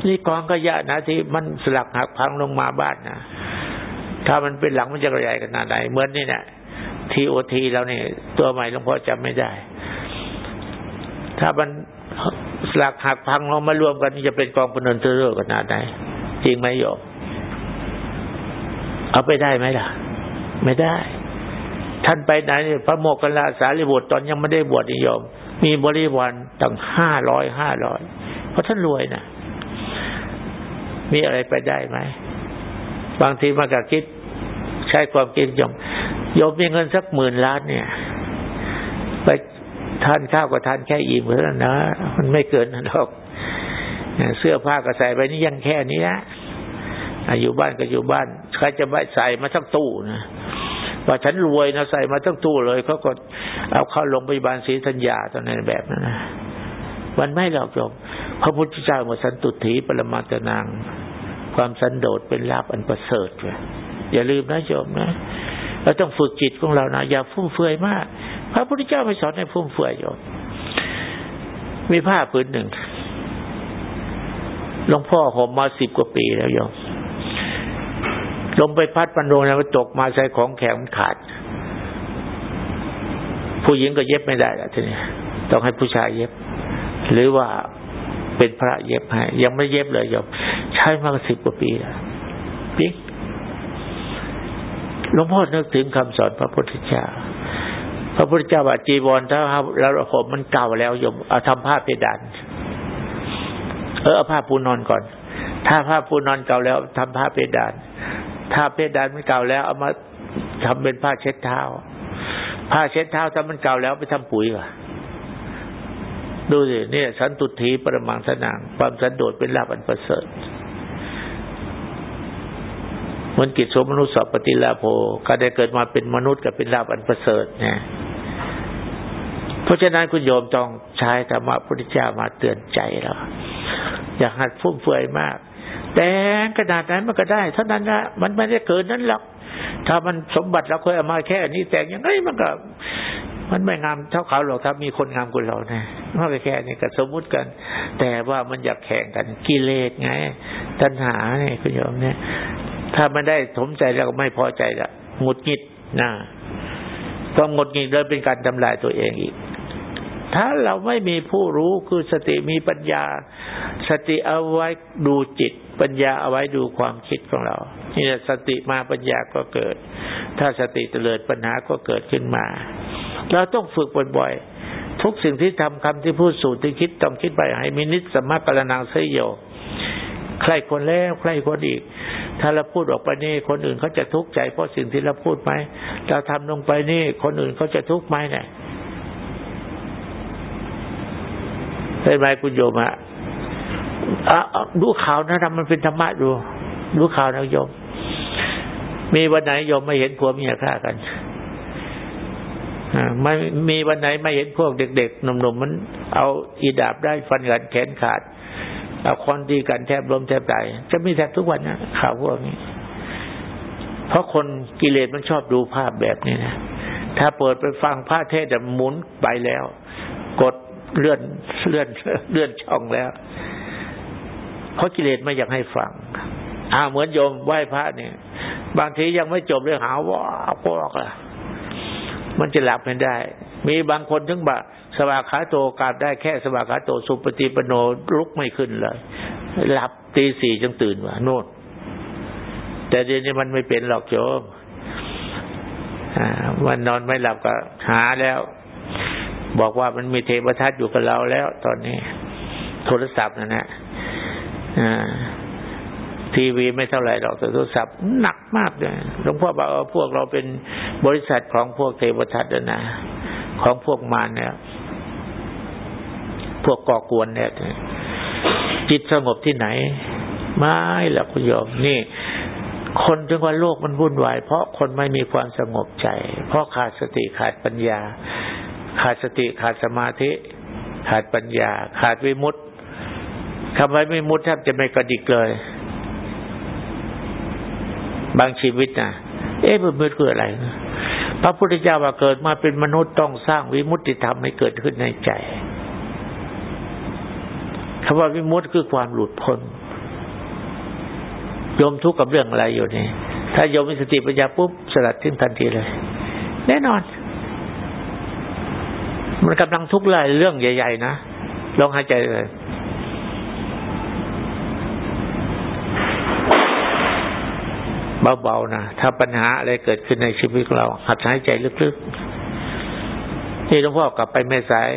นี่กองขยะนะที่มันสลักหักพังลงมาบ้านนะถ้ามันเป็นหลังมันจะใหญ่ขนาดไหนเหมือนนี่เนี่ยทีโอทีเราเนี่ยตัวใหม่หลวงพ่อจำไม่ได้ ถ้ามันสลักหักพังเรามารวมกันจะเป็นกองพนันเทอร์ขนาดไหนจริงไหมโยมเอาไปได้ไหมล่ะ ไม่ได้ ท่านไปไหนพระโมกขลาสารีบุตรตอนยังไม่ได้บวชนิยม มีบริวารตั้งห้าร้อยห้าร้อยเพราะท่านรวยนะมีอะไรไปได้ไหมบางทีมากับคิด ใช้ความคิดยมยมมีเงินสักหมื่นล้านเนี่ย ทานข้าวก็ทานแค่อิ่มเท่านั้นนะ มันไม่เกินหรอกเสื้อผ้าก็ใส่ไปนี่ยังแค่นี้นะอยู่บ้านก็อยู่บ้านใครจะไปใส่มาทั้งตู้นะว่าฉันรวยนะใส่มาทั้งตู้เลยเขาก็เอาเข้าโรงพยาบาลศรีธัญญาตอนนั้นแบบนั้นนะมันไม่หรอกโยมพระพุทธเจ้ามาสันตุถีปรมาตนางความสันโดษเป็นลาบอันประเสริฐเลยอย่าลืมนะโยมนะเราต้องฝึกจิตของเรานะอย่าฟุ่มเฟือยมาก พระพุทธเจ้าไม่สอนให้ฟุ่มเฟือยโยมมีผ้าผืนหนึ่งหลวงพ่อห่มมาสิบกว่าปีแล้วโยมลมไปพัดปันโดนมันตกมาใส่ของแข็งมันขาด ผู้หญิงก็เย็บไม่ได้แล้วทีนี้ต้องให้ผู้ชายเย็บ หรือว่าเป็นพระเย็บให้ยังไม่เย็บเลยโยมใช้มาสิบกว่าปีแล้วปิ๊กหลวงพ่อนึกถึงคำสอนพระพุทธเจ้า พระพุทธเจ้าว่าจีวรถ้าเราผมมันเก่าแล้วโยมเอาทำผ้าเพดาน เออเอาผ้าปูนอนก่อน ถ้าผ้าปูนอนเก่าแล้วทำผ้าเพดาน ถ้าเพดานมันเก่าแล้ว เอามาทำเป็นผ้าเช็ดเท้า ผ้าเช็ดเท้าถ้ามันเก่าแล้วไปทำปุ๋ยว่ะดูสิเนี่ยสันตุถีประมังสนางความสันโดษเป็นลาภอันประเสริฐ มันกิจสมนุษย์สปฏิลาโภก็ได้เกิดมาเป็นมนุษย์กับเป็นลาภอันประเสริฐเนี่ยเพราะฉะนั้นคุณโยมต้องใช้ธรรมะพุทธเจ้ามาเตือนใจเราอย่าหัดฟุ่มเฟือยมาก แต่ขนาดนั้นมันก็ได้เท่านั้นนะมันไม่ได้เกินนั้นหรอกถ้ามันสมบัติเราเคยเอามาแค่นี้แต่ยังไงมันก็ มันไม่งามเท่าเขาหรอกครับมีคนงามกว่าเรานะมันก็แค่นี้ก็สมมุติกัน แต่ว่ามันอยากแข่งกันกิเลสไง ตัณหาเนี่ยคุณโยมเนี่ย ถ้ามันได้สมใจแล้วก็ไม่พอใจละหงุดหงิดนะความหงุดหงิดเลยเป็นการทำลายตัวเองอีก ถ้าเราไม่มีผู้รู้คือสติมีปัญญา สติเอาไว้ดูจิต ปัญญาเอาไว้ดูความคิดของเรานี่สติมาปัญญาก็เกิด ถ้าสติเตลิดปัญหาก็เกิดขึ้นมา เราต้องฝึกบ่อยๆทุกสิ่งที่ทำคำที่พูดสูตรที่คิดต้องคิดไปให้มีนิสสมักกรนังเสยโย ใครคนแล้วใครคนอีก ถ้าเราพูดออกไปนี่คนอื่นเขาจะทุกข์ใจเพราะสิ่งที่เราพูดไหมเราทำลงไปนี่ คนอื่นเขาจะทุกข์ไหมเนี่ยเห็นไหมคุณโยมอะดูข่าวนะทำมันเป็นธรรมะดูดูข่าวนะโยม มีวันไหนโยมไม่เห็นผัวเมียฆ่ากันไม่มีวันไหนไม่เห็นพวกเด็กๆหนุ่มๆมัน เอาอีดาบได้ฟันกันแขนขาด คอนดีกันแทบล้มแทบตายจะมีแทบทุกวันนะข่าวพวกนี้ เพราะคนกิเลสมันชอบดูภาพแบบนี้นะถ้าเปิดไปฟังพระเทศจะหมุนไปแล้ว กดเลื่อนเลื่อนเลื่อนช่องแล้ว เพราะกิเลสไม่อยากให้ฟังอ่าเหมือนโยมไหว้พระเนี่ยบางทียังไม่จบเลยหาว่าก็อกละมันจะหลับไม่ได้ มีบางคนถึงบ่าสวาขาโตกราบได้แค่สวาขาโตสุปฏิปโนลุกไม่ขึ้นเลย หลับตีสี่จึงตื่นว่าโน่นแต่เดี๋ยวนี้มันไม่เป็นหรอกโยมมันนอนไม่หลับก็หาแล้ว บอกว่ามันมีเทวทัตอยู่กับเราแล้ว ตอนนี้ โทรศัพท์นั่นะทีวีไม่เท่าไหร่หรอกแต่โทรศัพท์หนักมากเลยหลวงพ่อบอกว่าพวกเราเป็นบริษัทของพวกเทวทัตนะ ของพวกมารเนี่ย พวกก่อกวนเนี่ยจิตสงบที่ไหน ไม่หรอกคุณโยมนี่ คนจึงว่าโลกมันวุ่นวาย เพราะคนไม่มีความสงบใจ เพราะขาดสติขาดปัญญา ขาดสติขาดสมาธิ ขาดปัญญา ขาดวิมุตติคำว่าวิมุตติแทบจะไม่กระดิกเลย บางชีวิตนะเอ๊ะมันคืออะไรนะ ระพุทธเจ้าว่าเกิดมาเป็นมนุษย์ต้องสร้างวิมุตติธรรมให้เกิดขึ้นในใจคำว่าวิมุตติคือความหลุดพ้นยมทุกข์กับเรื่องอะไรอยู่นี่ ถ้ายมมีสติปัญญาปุ๊บสลัดทิ้งทันทีเลย แน่นอน มันกำลังทุกข์เลยเรื่องใหญ่ ๆ นะลองหายใจเลย เบาๆนะถ้าปัญหาอะไรเกิดขึ้นในชีวิตเรา หัดหายใจลึกๆนี่หลวงพ่อกลับไปไม่สาย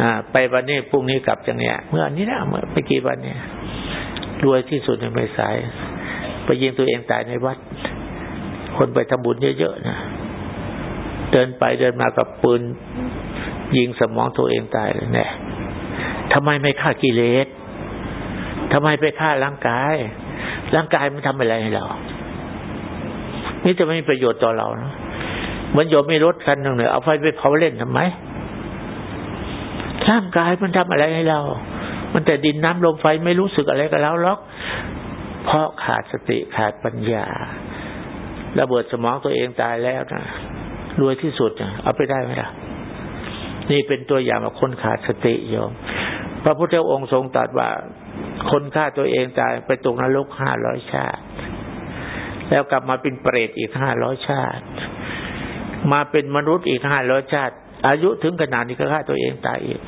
อ่า ไปวันนี้พรุ่งนี้กลับจังเนี้ย เมื่อนี้นะเมื่อไม่กี่วันเนี่ยรวยที่สุดในไม่สาย ไปยิงตัวเองตายในวัด คนไปทำบุญเยอะๆนะเดินไปเดินมากับปืนยิงสมองตัวเองตายเลยเนี่ยทำไมไม่ฆ่ากิเลสทำไมไปฆ่าร่างกาย ร่างกายมันทำอะไรให้เรา นี่จะไม่มีประโยชน์ต่อเรานะเหมือนโยมมีรถคันหนึ่งเนี่ยเอาไฟไปเผาเล่นทำไมร่างกายมันทำอะไรให้เรา มันแต่ดินน้ำลมไฟไม่รู้สึกอะไรกับเราหรอก เพราะขาดสติขาดปัญญา ระเบิดสมองตัวเองตายแล้วนะรวยที่สุดนะเอาไปได้ไหมล่ะ นี่เป็นตัวอย่างของคนขาดสติโยม พระพุทธองค์ทรงตรัสว่า คนฆ่าตัวเองตายไปตกนรกห้าร้อยชาติ แล้วกลับมาเป็นเปรตอีกห้าร้อยชาติ มาเป็นมนุษย์อีกห้าร้อยชาติ อายุถึงขนาดนี้ก็ฆ่าตัวเองตายอีก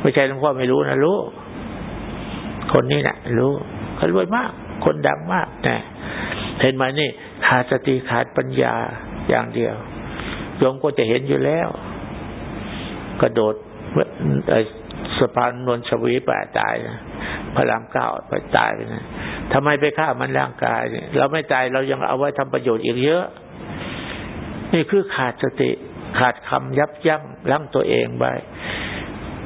ไม่ใช่หลวงพ่อไม่รู้นะรู้ คนนี้นะรู้เขารวยมาก คนดังมากนะเห็นไหมนี่ขาดสติขาดปัญญาอย่างเดียวโยมก็จะเห็นอยู่แล้ว กระโดดสะพานนวลชวีป่าตายนะพระรามเก้าไปตายไปนะ ทำไมไปฆ่ามันร่างกายเราไม่ตายเรายังเอาไว้ทำประโยชน์อีกเยอะ นี่คือขาดสติ ขาดคำยับยั้งลั้งตัวเองไป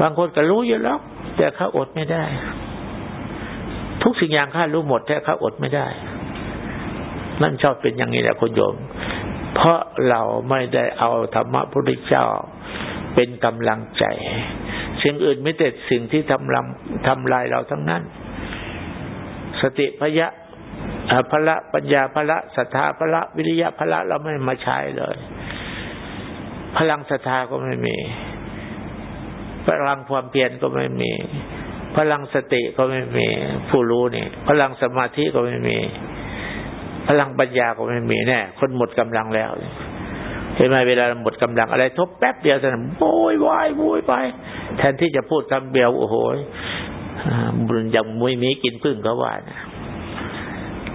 บางคนก็รู้อยู่แล้ว แต่เขาอดไม่ได้ ทุกสิ่งอย่างข้ารู้หมดแต่เขาอดไม่ได้ นั่นชอบเป็นอย่างนี้แหละคุณโยม เพราะเราไม่ได้เอาธรรมะพระพุทธเจ้าเป็นกำลังใจ สิ่งอื่นไม่แต่สิ่งที่ทำลำทำลายเราทั้งนั้น สติพยะพละปัญญาพละศรัทธาพละวิริยะพละเราไม่มาใช้เลย พลังศรัทธาก็ไม่มี พลังความเพียรก็ไม่มี พลังสติก็ไม่มี ผู้รู้นี่ พลังสมาธิก็ไม่มี พลังปัญญาก็ไม่มีแน่คนหมดกำลังแล้วเห็นไหมเวลาหมดกำลังอะไรทบแป๊บเดียวแต่โวยวายโวยไป แทนที่จะพูดคำเดียวโอ้โห บุญอย่างมุ้ยมีกินพึ่งก็ว่านะ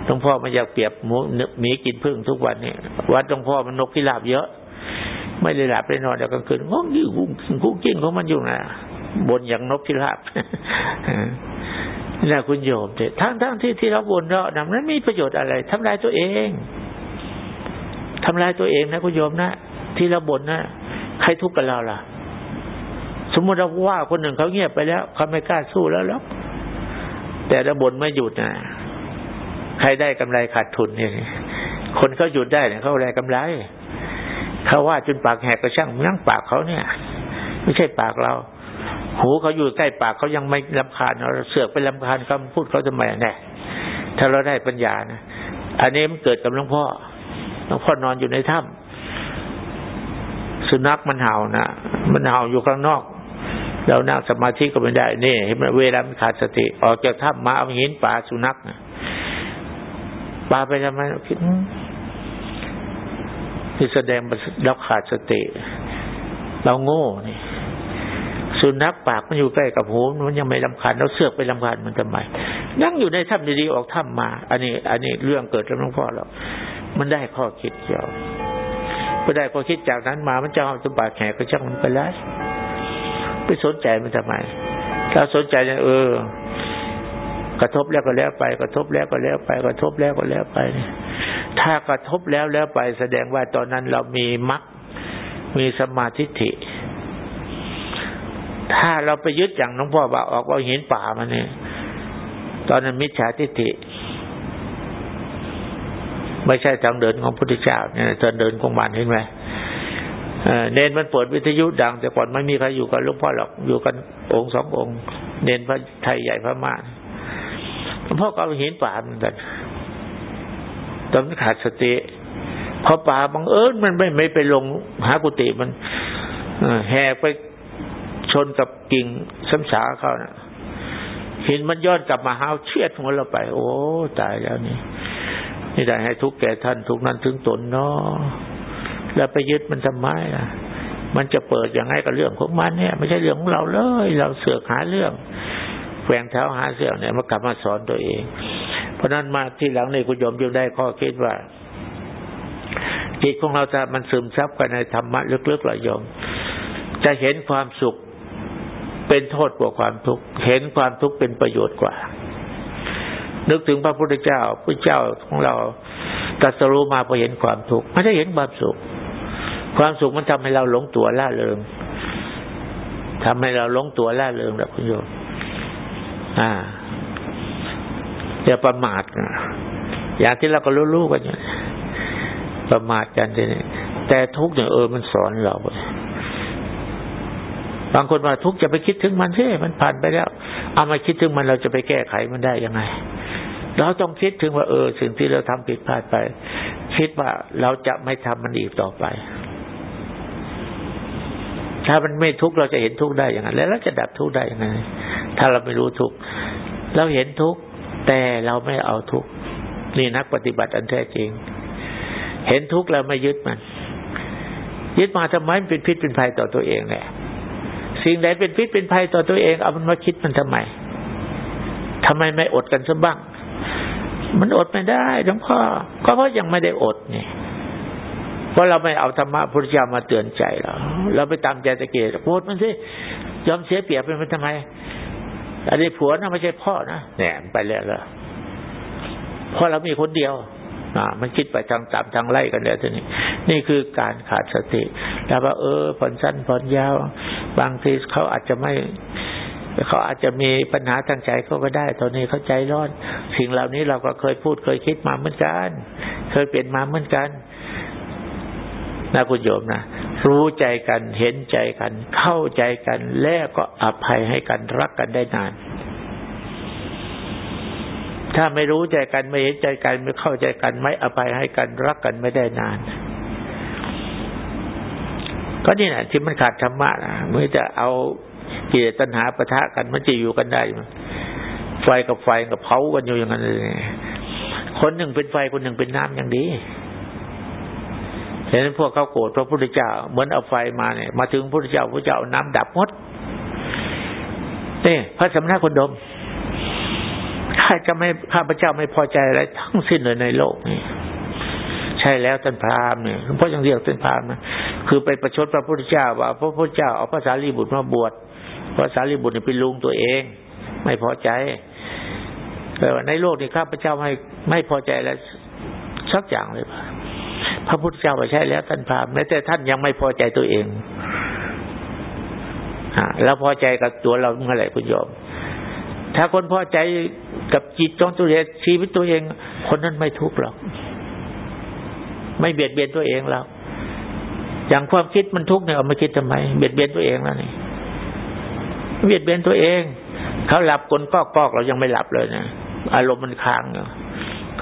หลวงพ่อมันอยากเปรียบหมูมีกินพึ่งทุกวันนี้วัดหลวงพ่อมันนกพิราบเยอะ ไม่ได้หลับได้นอนเดี๋ยวกลางคืนงงยิ่งกุ้งกิ้งของมันอยู่นะบนอย่างนกพิราบนี่คุณโยมเทั้งทั้งที่ที่เราบนเรานำนั้นมีประโยชน์อะไรทำลายตัวเองทำลายตัวเองนะคุณโยมนะที่เราบนนะใครทุกข์กับเราล่ะ มมติเราว่าคนหนึ่งเขาเงียบไปแล้วเขาไม่กล้าสู้แล้วแล้ว แต่เราบ่นไม่หยุดนะใครได้กำไรขาดทุนเนี่ยคนเขาหยุดได้เนี่ยเขาได้กำไรเขาว่าจนปากแหกก็ช่างนั่งปากเขาเนี่ย ไม่ใช่ปากเรา หูเขาอยู่ใกล้ปากเขายังไม่ลำคาญเราเสือกไปลำคาญคำพูดเขาทำไมแน่ถ้าเราได้ปัญญานะอันนี้มันเกิดกับหลวงพ่อหลวงพ่อนอนอยู่ในถ้ำสุนัขมันเห่านะมันเห่าอยู่ข้างนอก เรานั่งสมาธิก็ไม่ได้นี่เห็นไหมเวลามันขาดสติ ออกจากถ้ำมาเอาหินป่าสุนัขนะปาไปทำไมคิดที่แสดงเราขาดสติ เราโง่นี่สุนัขปากมันอยู่ใกล้กับหูมันยังไม่ลำคาญเราเสือกไปลำคาญมันทำไม นั่งอยู่ในถ้ำดีๆออกถ้ำมา อันนี้ อันนี้เรื่องเกิดกับหลวงพ่อเรามันได้ข้อคิดเกี่ยวพอได้ข้อคิดจากนั้นมามันจะเอาสมบัติแขกก็ช่างมันไปแล้ว ไปสนใจมันทำไม ถ้าสนใจเนี่ยเออ กระทบแล้วก็แล้วไป กระทบแล้วก็แล้วไป กระทบแล้วก็แล้วไป ถ้ากระทบแล้วแล้วไป แสดงว่าตอนนั้นเรามีมักมีสมาธิิถ้าเราไปยึดอย่างน้องพ่อบอกออกว่าห็นป่ามันเนี่ย ตอนนั้นมิจฉาทิฏฐิไม่ใช่ทางเดินของพุทธเจ้าเนี่ยทางเดินของมันเห็นไหม เนนมันเปิดวิทยุดัง แต่ก่อนไม่มีใครอยู่กับหลวงพ่อหรอกอยู่กันองค์สององค์ เนนพระไทยใหญ่พระมาหลวงพ่อก็เห็นป่าเหมือนกันตอนขาดสติพอป่าบังเอิญมันไม่ไม่ไปลงหากุฏิมันแหกไปชนกับกิ่งสัมสาเขานะ่ะเห็นมันย้อนกลับมาหาเชียดหัวเราไป โอ้ ตายแล้วนี่ไม่ได้ให้ทุกแก่ท่านทุกนั้นถึงตนเนาะ แล้วไปยึดมันทำไมล่ะ มันจะเปิดอย่างไงกับเรื่องของมันเนี่ย ไม่ใช่เรื่องของเราเลย เราเสือกหาเรื่องแฝงเท้าหาเสื่อเนี่ยมากลับมาสอนตัวเอง เพราะนั้นมาที่หลังนี่คุณโยมยังได้ข้อคิดว่าจิตของเราจะมันซึมซับกันในธรรมะลึกๆหลายโยม จะเห็นความสุขเป็นโทษกว่าความทุกข์ เห็นความทุกข์เป็นประโยชน์กว่า นึกถึงพระพุทธเจ้าพระเจ้าของเราตรัสรู้มาพอเห็นความทุกข์ไม่ได้เห็นความสุข ความสุขมันทำให้เราหลงตัวล่าเริงทำให้เราหลงตัวล่าเริงแบบคุณโยมอ่าอย่าประมาทนะอย่างที่เราก็รู้ๆกันอยู่ประมาทกันทีนี้แต่ทุกเนี่ยเออมันสอนเราบางคนว่าทุกจะไปคิดถึงมันใช่มันผ่านไปแล้ว เอามาคิดถึงมันเราจะไปแก้ไขมันได้ยังไง เราต้องคิดถึงว่าเออ สิ่งที่เราทำผิดพลาดไป คิดว่าเราจะไม่ทำมันอีกต่อไป ถ้ามันไม่ทุกข์เราจะเห็นทุกข์ได้ยังไงแล้วเราจะดับทุกข์ได้ยังไงถ้าเราไม่รู้ทุกข์เราเห็นทุกข์แต่เราไม่เอาทุกข์นี่นักปฏิบัติอันแท้จริง เห็นทุกข์แล้วไม่ยึดมัน ยึดมาทำไมมันเป็นพิษเป็นภัยต่อตัวเองแหละสิ่งใดเป็นพิษเป็นภัยต่อตัวเอง เอามันมาคิดมันทำไมทำไมไม่อดกันซะบ้าง มันอดไม่ได้หลวงพ่อก็เพราะยังไม่ได้อดนี่ เพราะเราไม่เอาธรรมะพุทธเจ้ามาเตือนใจเราเราไปตามใจตะเกียบพูดมันสิยอมเสียเปรียบเป็นมันทำไมอันนี้ผัวนะไม่ใช่พ่อนะเนี่ยไปแล้วละเพราะเรามีคนเดียวอ่ามันคิดไปทางตามทางไล่กันแล้วทีนี้ นี่คือการขาดสติ แล้วว่า เออผ่อนสั้นผ่อนยาว บางทีเขาอาจจะไม่เขาอาจจะมีปัญหาทางใจก็ก็ได้ ตอนนี้เขาใจร้อน สิ่งเหล่านี้เราก็เคยพูดเคยคิดมาเหมือนกัน เคยเปลี่ยนมาเหมือนกัน นะคุณโยมนะรู้ใจกันเห็นใจกัน เข้าใจกันแล้วก็อภัยให้กันรักกันได้นาน ถ้าไม่รู้ใจกันไม่เห็นใจกันไม่เข้าใจกัน ไม่อภัยให้กันรักกันไม่ได้นาน ก็นี่แหละที่มันขาดธรรมะนะเมื่อจะเอากิเลสตัณหาปะทะกันมันจะอยู่กันได้ไฟกับไฟกับเผากันอยู่อย่างนั้นเลยคนหนึ่งเป็นไฟคนหนึ่งเป็นน้ำอย่างดี เห็นพวกเขาโกรธพระพุทธเจ้า เหมือนเอาไฟมาเนี่ย มาถึงพระพุทธเจ้าพระเจ้าน้ำดับหมดนี่พระสมณะคนดมข้าจะไม่ข้าพระเจ้าไม่พอใจอะไรทั้งสิ้นเลยในโลกนี้ใช่แล้วท่านพราหมณ์เนี่ยเพราะยังเรียกท่านพราหมณ์นะคือไปประชดพระพุทธเจ้าว่าพระพุทธเจ้าเอาพระสารีบุตรมาบวชพระสารีบุตรเป็นลุงตัวเอง ไม่พอใจแต่ว่าในโลกนี้ข้าพระเจ้าไม่ไม่พอใจอะไรสักอย่างเลย พระพุทธเจ้าใช่แล้วท่านพราหมณ์แม้แต่ท่านยังไม่พอใจตัวเองแล้วพอใจกับตัวเราเมื่อไหร่คุณโยม ถ้าคนพอใจกับจิตของตัวเองชีวิตตัวเอง คนนั้นไม่ทุกข์หรอก ไม่เบียดเบียนตัวเองแล้วอย่างความคิดมันทุกข์เนี่ยเอามาคิดทำไม เบียดเบียนตัวเองแล้วนี่เบียดเบียนตัวเอง เขาหลับคนก็กอกเรายังไม่หลับเลยนะอารมณ์มันค้างอยู่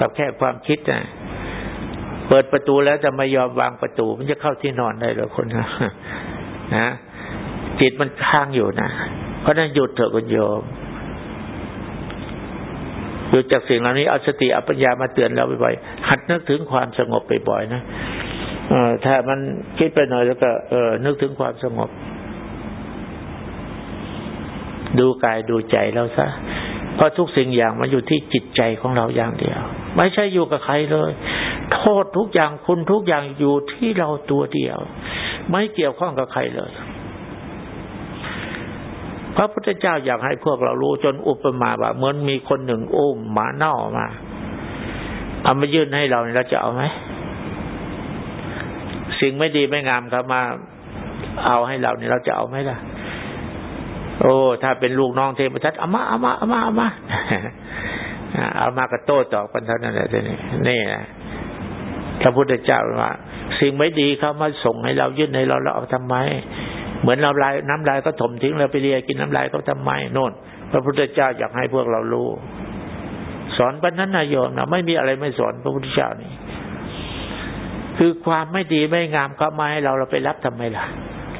กับแค่ความคิดนะ เปิดประตูแล้วจะไม่ยอมวางประตู มันจะเข้าที่นอนได้หรอคนนะนะจิตมันค้างอยู่นะเพราะนั้นหยุดเถอะคุณโยมหยุดจากสิ่งเหล่านี้เอาสติเอาปัญญามาเตือนเราบ่อยๆหัดนึกถึงความสงบบ่อยๆนะเออถ้ามันคิดไปหน่อยแล้วก็เออนึกถึงความสงบ ดูกายดูใจเราซะเพราะทุกสิ่งอย่างมันอยู่ที่จิตใจของเราอย่างเดียว ไม่ใช่อยู่กับใครเลย โทษทุกอย่างคุณทุกอย่างอยู่ที่เราตัวเดียว ไม่เกี่ยวข้องกับใครเลย พระพุทธเจ้าอยากให้พวกเรารู้จนอุปมาว่าเหมือนมีคนหนึ่งอุ้มหมาเน่ามาเอามายื่นให้เราเราจะเอาไหมสิ่งไม่ดีไม่งามครับมาเอาให้เราเนี่ยเราจะเอาไหมล่ะ โอ้ ถ้าเป็นลูกน้องเทพทัตเอามาเอามาเอามาเอามาเอามากระโต้ตอบกันเท่านั้นแหละนี่นี่นะ พระพุทธเจ้าว่า สิ่งไม่ดีเขามาส่งให้เรายื่นให้เราเราเอาทำไม เหมือนน้ำลายน้ำลายก็ถมทิ้งเราไปเรียกินน้ำลายเขาทำไมโน่น พระพุทธเจ้าอยากให้พวกเรารู้ สอนปัญนั้นนายโยมนะไม่มีอะไรไม่สอนพระพุทธเจ้านี่คือความไม่ดีไม่งามเขามาให้เราเราไปรับทำไมล่ะ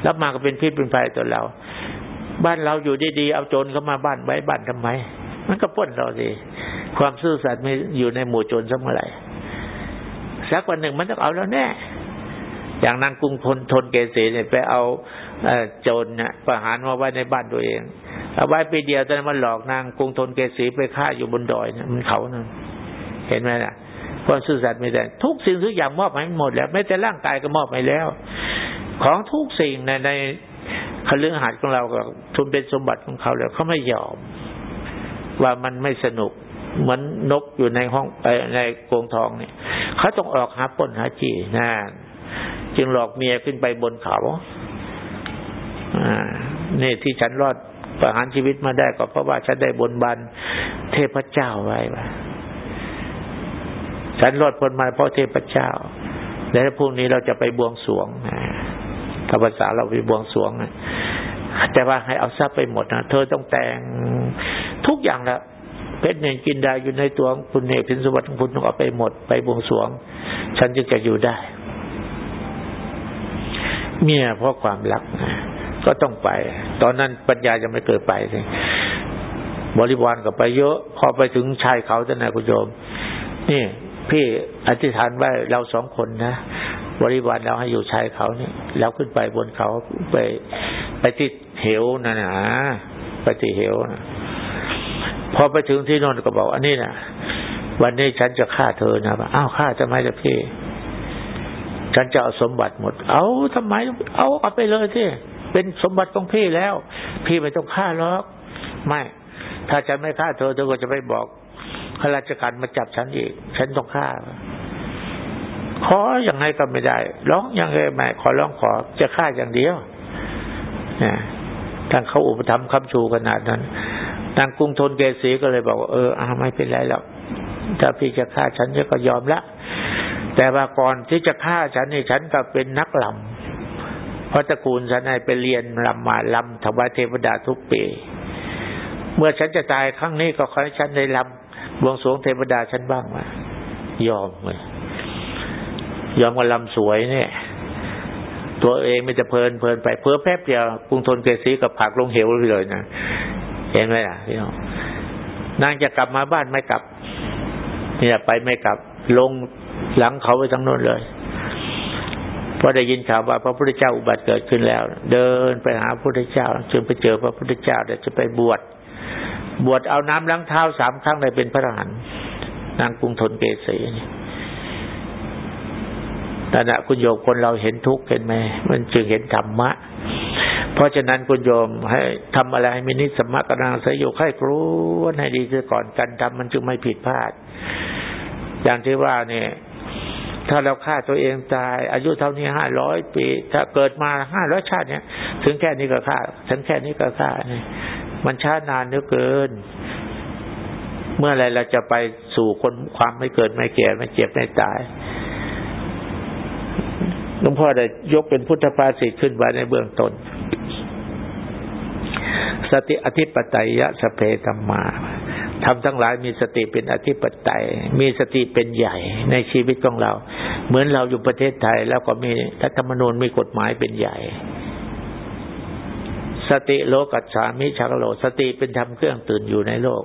รับมาก็เป็นพิษเป็นภัยต่อเรา บ้านเราอยู่ดีๆเอาโจรเข้ามาบ้านไว้บ้านทำไม มันก็ป้นเราสิความซื่อสัตย์ไม่อยู่ในหมู่โจรสักเมื่อไหร่ สักวันหนึ่งมันต้องเอาแล้วแน่อย่างนางกรุงทนทนเกษีเนี่ยไปเอาโจรเนี่ยประหารมาไว้ในบ้านตัวเองเอาไว้ปีเดียวตอนนั้นมันหลอกนางกรุงทนเกษีไปฆ่าอยู่บนดอยเนี่ยมันเขานั่นเห็นไหมล่ะความซื่อสัตย์ไม่ได้ทุกสิ่งทุกอย่างมอบให้หมดแล้วไม่แต่ร่างกายก็มอบให้แล้ว ของทุกสิ่งในในคฤหาสน์ของเราก็ทุนเป็นสมบัติของเขาแล้วเขาไม่ยอม ว่ามันไม่สนุก เหมือนนกอยู่ในห้องในกรงทองเนี่ยเขาต้องออกหาปนหาจีนะจึงหลอกเมียขึ้นไปบนเขาอ่านี่ที่ฉันรอดประหารชีวิตมาได้ก็เพราะว่าฉันได้บนบันเทพเจ้าไว้ว่าฉันรอดพ้นมาเพราะเทพเจ้า แล้วพรุ่งนี้เราจะไปบวงสรวงถ้าภาษาเราไปบวงสรวงแต่ว่าให้เอาทรัพย์ไปหมดนะเธอต้องแต่งทุกอย่างแล้ว เพชรเนี่ยกินได้อยู่ในตัวคุณเนี่ยเป็นสมบัติของคุณต้องเอาไปหมดไปบวงสรวง ฉันจึงจะอยู่ได้ เมียเพราะความรัก ก็ต้องไป ตอนนั้นปัญญาจะไม่เกิดไปสิบริวารก็ไปเยอะ พอไปถึงชายเขาจะนะคุณโยม นี่ พี่อธิษฐานไว้เราสองคนนะบริวารเราให้อยู่ชายเขาเนี่ยเราขึ้นไปบนเขาไปไปที่เหวนะนะไปที่เหวนะ พอไปถึงที่นนก็บอกอันนี้นะวันนี้ฉันจะฆ่าเธอนะอ้าวฆ่าทำไมล่ะพี่ ฉันจะเอาสมบัติหมด เอาทำไม เอาเอาไปเลยที่เป็นสมบัติของพี่แล้ว พี่ไม่ต้องฆ่าหรอกไม่ ถ้าฉันไม่ฆ่าเธอเธอก็จะไปบอกข้าราชการมาจับฉันอีก ฉันต้องฆ่าขออย่างไรก็ไม่ได้ ร้องอย่างไรไม่ขอร้องขอจะฆ่าอย่างเดียวนะทางเขาอุปถัมภ์คำชูขนาดนั้น นางกรุงทนเกษีก็เลยบอกว่าเอออาไม่เป็นไรหรอกถ้าพี่จะฆ่าฉันก็ยอมละ แต่ว่าก่อนที่จะฆ่าฉันนี่ฉันก็เป็นนักลำเพราะตระกูลฉันไปเรียนลำมาลำถวายเทวดาทุกปีเมื่อฉันจะตายครั้งนี้ก็ขอให้ฉันได้ลำบวงสรวงเทวดาฉันบ้างมายอมเลยยอมกันลำสวยเนี่ย ตัวเองไม่จะเพลินเพลินไปเพื่อแป๊บเดียวกรุงทนเกษีกับผักลงเหวเลยนะ เห็นไหมล่ะพี่น้องนางจะกลับมาบ้านไม่กลับ เนี่ยไปไม่กลับ ลงหลังเขาไปทั้งโน้นเลยพอได้ยินข่าวว่าพระพุทธเจ้าอุบัติเกิดขึ้นแล้ว เดินไปหาพระพุทธเจ้าจนไปเจอพระพุทธเจ้าเดี๋ยวจะไปบวชบวชเอาน้ำล้างเท้าสามครั้งเลยเป็นพระอรหันต์นางกรุงทนเกษีนี่แต่นะคุณโยมคนเราเห็นทุกข์เห็นไหมมันจึงเห็นธรรมะ เพราะฉะนั้นคุณโยมให้ทำอะไรให้มินิสมะกนังสยบให้ครูนให้ดีคือก่อนกันทำมันจึงไม่ผิดพลาด อย่างที่ว่าเนี่ยถ้าเราฆ่าตัวเองตาย อายุเท่านี้ห้าร้อยปี ถ้าเกิดมาห้าร้อยชาติเนี่ย ถึงแค่นี้ก็ฆ่าถึงแค่นี้ก็ฆ่าเนี่ยมันช้านานเหลือเกิน เมื่อไรเราจะไปสู่คนความไม่เกิดไม่แก่ไม่เจ็บไม่ตายหลวงพ่อได้ยกเป็นพุทธภาษิตขึ้นไว้ในเบื้องต้น สติอธิปไตยะสเพธรรมาทำทั้งหลายมีสติเป็นอธิปไตย มีสติเป็นใหญ่ในชีวิตของเรา เหมือนเราอยู่ประเทศไทย แล้วก็มีรัฐธรรมนูญมีกฎหมายเป็นใหญ่ สติโลกัสสามิชักโล สติเป็นธรรมเครื่องตื่นอยู่ในโลก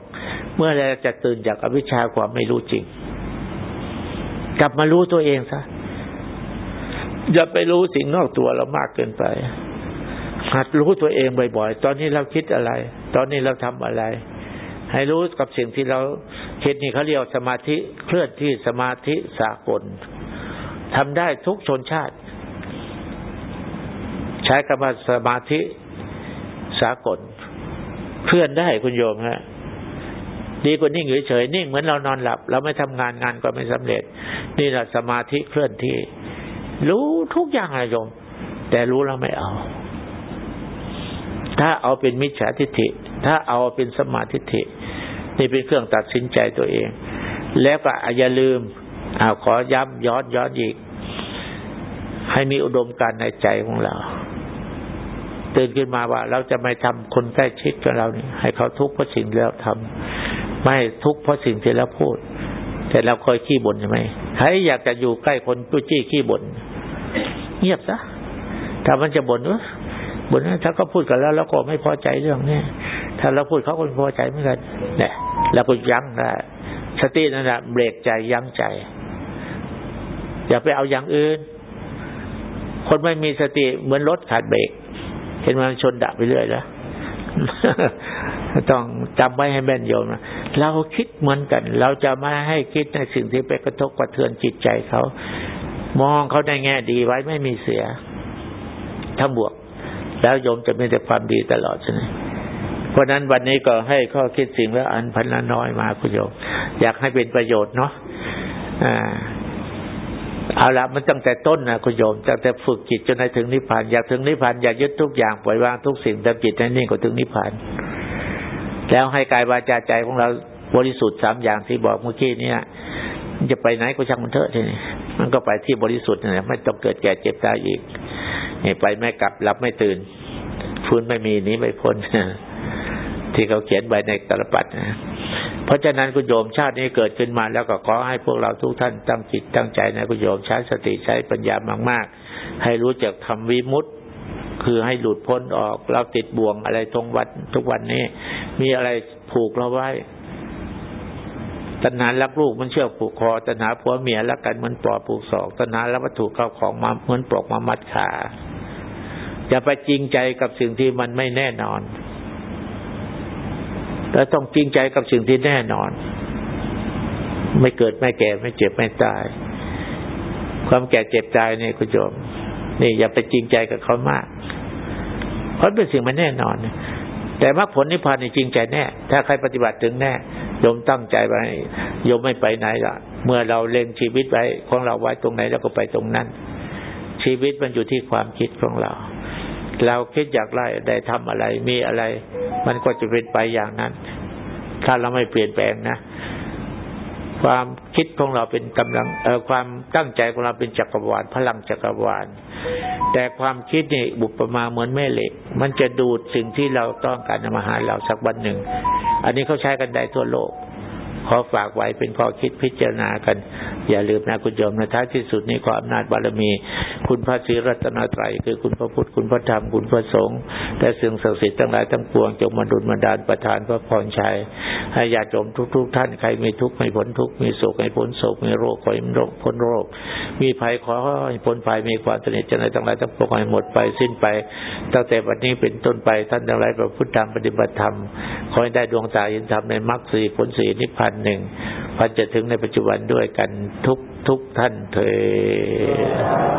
เมื่อเราจะตื่นจากอวิชชาความไม่รู้จริง กลับมารู้ตัวเองซะอย่าไปรู้สิ่งนอกตัวเรามากเกินไป หัดรู้ตัวเองบ่อยๆ ตอนนี้เราคิดอะไร ตอนนี้เราทำอะไร ให้รู้กับสิ่งที่เราคิดนี่เขาเรียกสมาธิเคลื่อนที่สมาธิสากลทำได้ทุกชนชาติ ใช้คำว่าสมาธิสากลเคลื่อนได้คุณโยมฮะดีกว่านิ่งเฉยๆนิ่งเหมือนเรานอนหลับ เราไม่ทำงานงานก็ไม่สำเร็จ นี่แหละสมาธิเคลื่อนที่ รู้ทุกอย่างอะโยม แต่รู้แล้วไม่เอา ถ้าเอาเป็นมิจฉาทิฏฐิ ถ้าเอาเป็นสมาธิฏฐิ นี่เป็นเครื่องตัดสินใจตัวเอง แล้วก็อย่าลืมอาขอย้ำย้อนย้อนอีก ให้มีอุดมการในใจของเราตื่นขึ้นมาว่า เราจะไม่ทำคนใกล้ชิดกับเรานี่ให้เขาทุกข์เพราะสิ่งที่เราทำไม่ทุกข์เพราะสิ่งที่เราพูด แต่เราคอยขี้บ่นใช่ไหมใครอยากจะอยู่ใกล้คนตู้จี้ขี้บ่นเงียบซะถ้ามันจะบ่นเออ บ่นถ้าเขาพูดกันแล้วเราก็ไม่พอใจเรื่องนี้ถ้าเราพูดเขาก็พอใจเหมือนกันเนี่ยเราก็ยั้งได้สตินั่นแหละเบรกใจยั้งใจ อย่าไปเอาอย่างอื่น คนไม่มีสติเหมือนรถขาดเบรก เห็นมันชนดับไปเรื่อยแล้วต้องจำไว้ให้แม่นยมนะเราคิดเหมือนกัน เราจะไม่ให้คิดในสิ่งที่ไปกระทบกระเทือนจิตใจเขา มองเขาในแง่ดีไว้ไม่มีเสีย ถ้าบวก แล้วโยมจะมีแต่ความดีตลอดใช่ไหมเพราะนั้นวันนี้ก็ให้ข้อคิดสิ่งละอันพันละน้อยมาคุณโยม อยากให้เป็นประโยชน์เนาะอ่าเอาละมันตั้งแต่ต้นนะคุณโยมตั้งแต่ฝึกจิตจนให้ถึงนิพพานอยากถึงนิพพานอยากยึดทุกอย่างปล่อยวางทุกสิ่งทำจิตให้นิ่งก็ถึงนิพพานแล้วให้กายวาจาใจของเราบริสุทธิ์สามอย่างที่บอกเมื่อกี้เนี่ยจะไปไหนก็ช่างมันเถอะทีนี้ มันก็ไปที่บริสุทธิ์เนี่ยไม่ต้องเกิดแก่เจ็บตายอีกนี่ไปไม่กลับหลับไม่ตื่นฟื้นไม่มีนี้ไม่พ้นที่เขาเขียนไว้ในตลปัดนะเพราะฉะนั้นคุณโยมชาตินี้เกิดขึ้นมาแล้วก็ขอให้พวกเราทุกท่านตั้งจิตตั้งใจนะคุณโยมใช้สติใช้ปัญญามากๆ ให้รู้จักทำวิมุตต์คือให้หลุดพ้นออก เราติดบ่วงอะไรทงวันทุกวันนี้ มีอะไรผูกเราไว้ ตัณหารักลูกมันเชื่อผูกคอตัณหาผัวเมียรักกันเหมือนปลอผูกศอกตัณหารับวัตถุเข้าของมาเหมือนปลอกมามัดขาอย่าไปจริงใจกับสิ่งที่มันไม่แน่นอนแล้วต้องจริงใจกับสิ่งที่แน่นอน ไม่เกิดไม่แก่ไม่เจ็บไม่ตาย ความแก่เจ็บตายเนี่ยคุณโยมนี่อย่าไปจริงใจกับเขามากเพราะเป็นสิ่งมันแน่นอน แต่มรรคผลนิพพานนี่จริงใจแน่ ถ้าใครปฏิบัติถึงแน่โยมตั้งใจไว้โยมไม่ไปไหนละเมื่อเราเล็งชีวิตไว้ของเราไว้ตรงไหน แล้วก็ไปตรงนั้น ชีวิตมันอยู่ที่ความคิดของเรา เราคิดอยากไรได้ทำอะไรมีอะไร มันก็จะเป็นไปอย่างนั้น ถ้าเราไม่เปลี่ยนแปลงนะ ความคิดของเราเป็นกำลังเอ่อความตั้งใจของเราเป็นจักรวาลพลังจักรวาล แต่ความคิดนี่บุปมาเหมือนแม่เหล็ก มันจะดูดสิ่งที่เราต้องการมาหาเราสักวันหนึ่ง อันนี้เขาใช้กันได้ทั่วโลก ขอฝากไว้เป็นข้อคิดพิจารณากัน อย่าลืมนะคุณโยมนะท้ายที่สุดนี้ขออำนาจบารมี คุณพระศรีรัตนตรัยคือคุณพระพุทธคุณพระธรรมคุณพระสงฆ์และสิ่งศักดิ์สิทธิ์ทั้งหลายทั้งปวงจงมาดุลมาดานประทานพระพรชัยให้ญาติโยมทุกๆท่านใครมีทุกข์ให้พ้นทุกข์มีโศกให้พ้นโศกมีโรคขอให้พ้นโรค มีภัยขอให้พ้นภัยมีความสนิทใจในทั้งหลายทั้งปวงให้หมดไปสิ้นไป ตั้งแต่บัดนี้เป็นต้นไปท่านทั้งหลายประพฤติธรรมปฏิบัติธรรมขอให้ได้ดวงตาเห็นธรรมในมรรคสี่ผลสี่นิพพานหนึ่งพันจะถึงในปัจจุบันด้วยกันทุกทุกท่านเถิด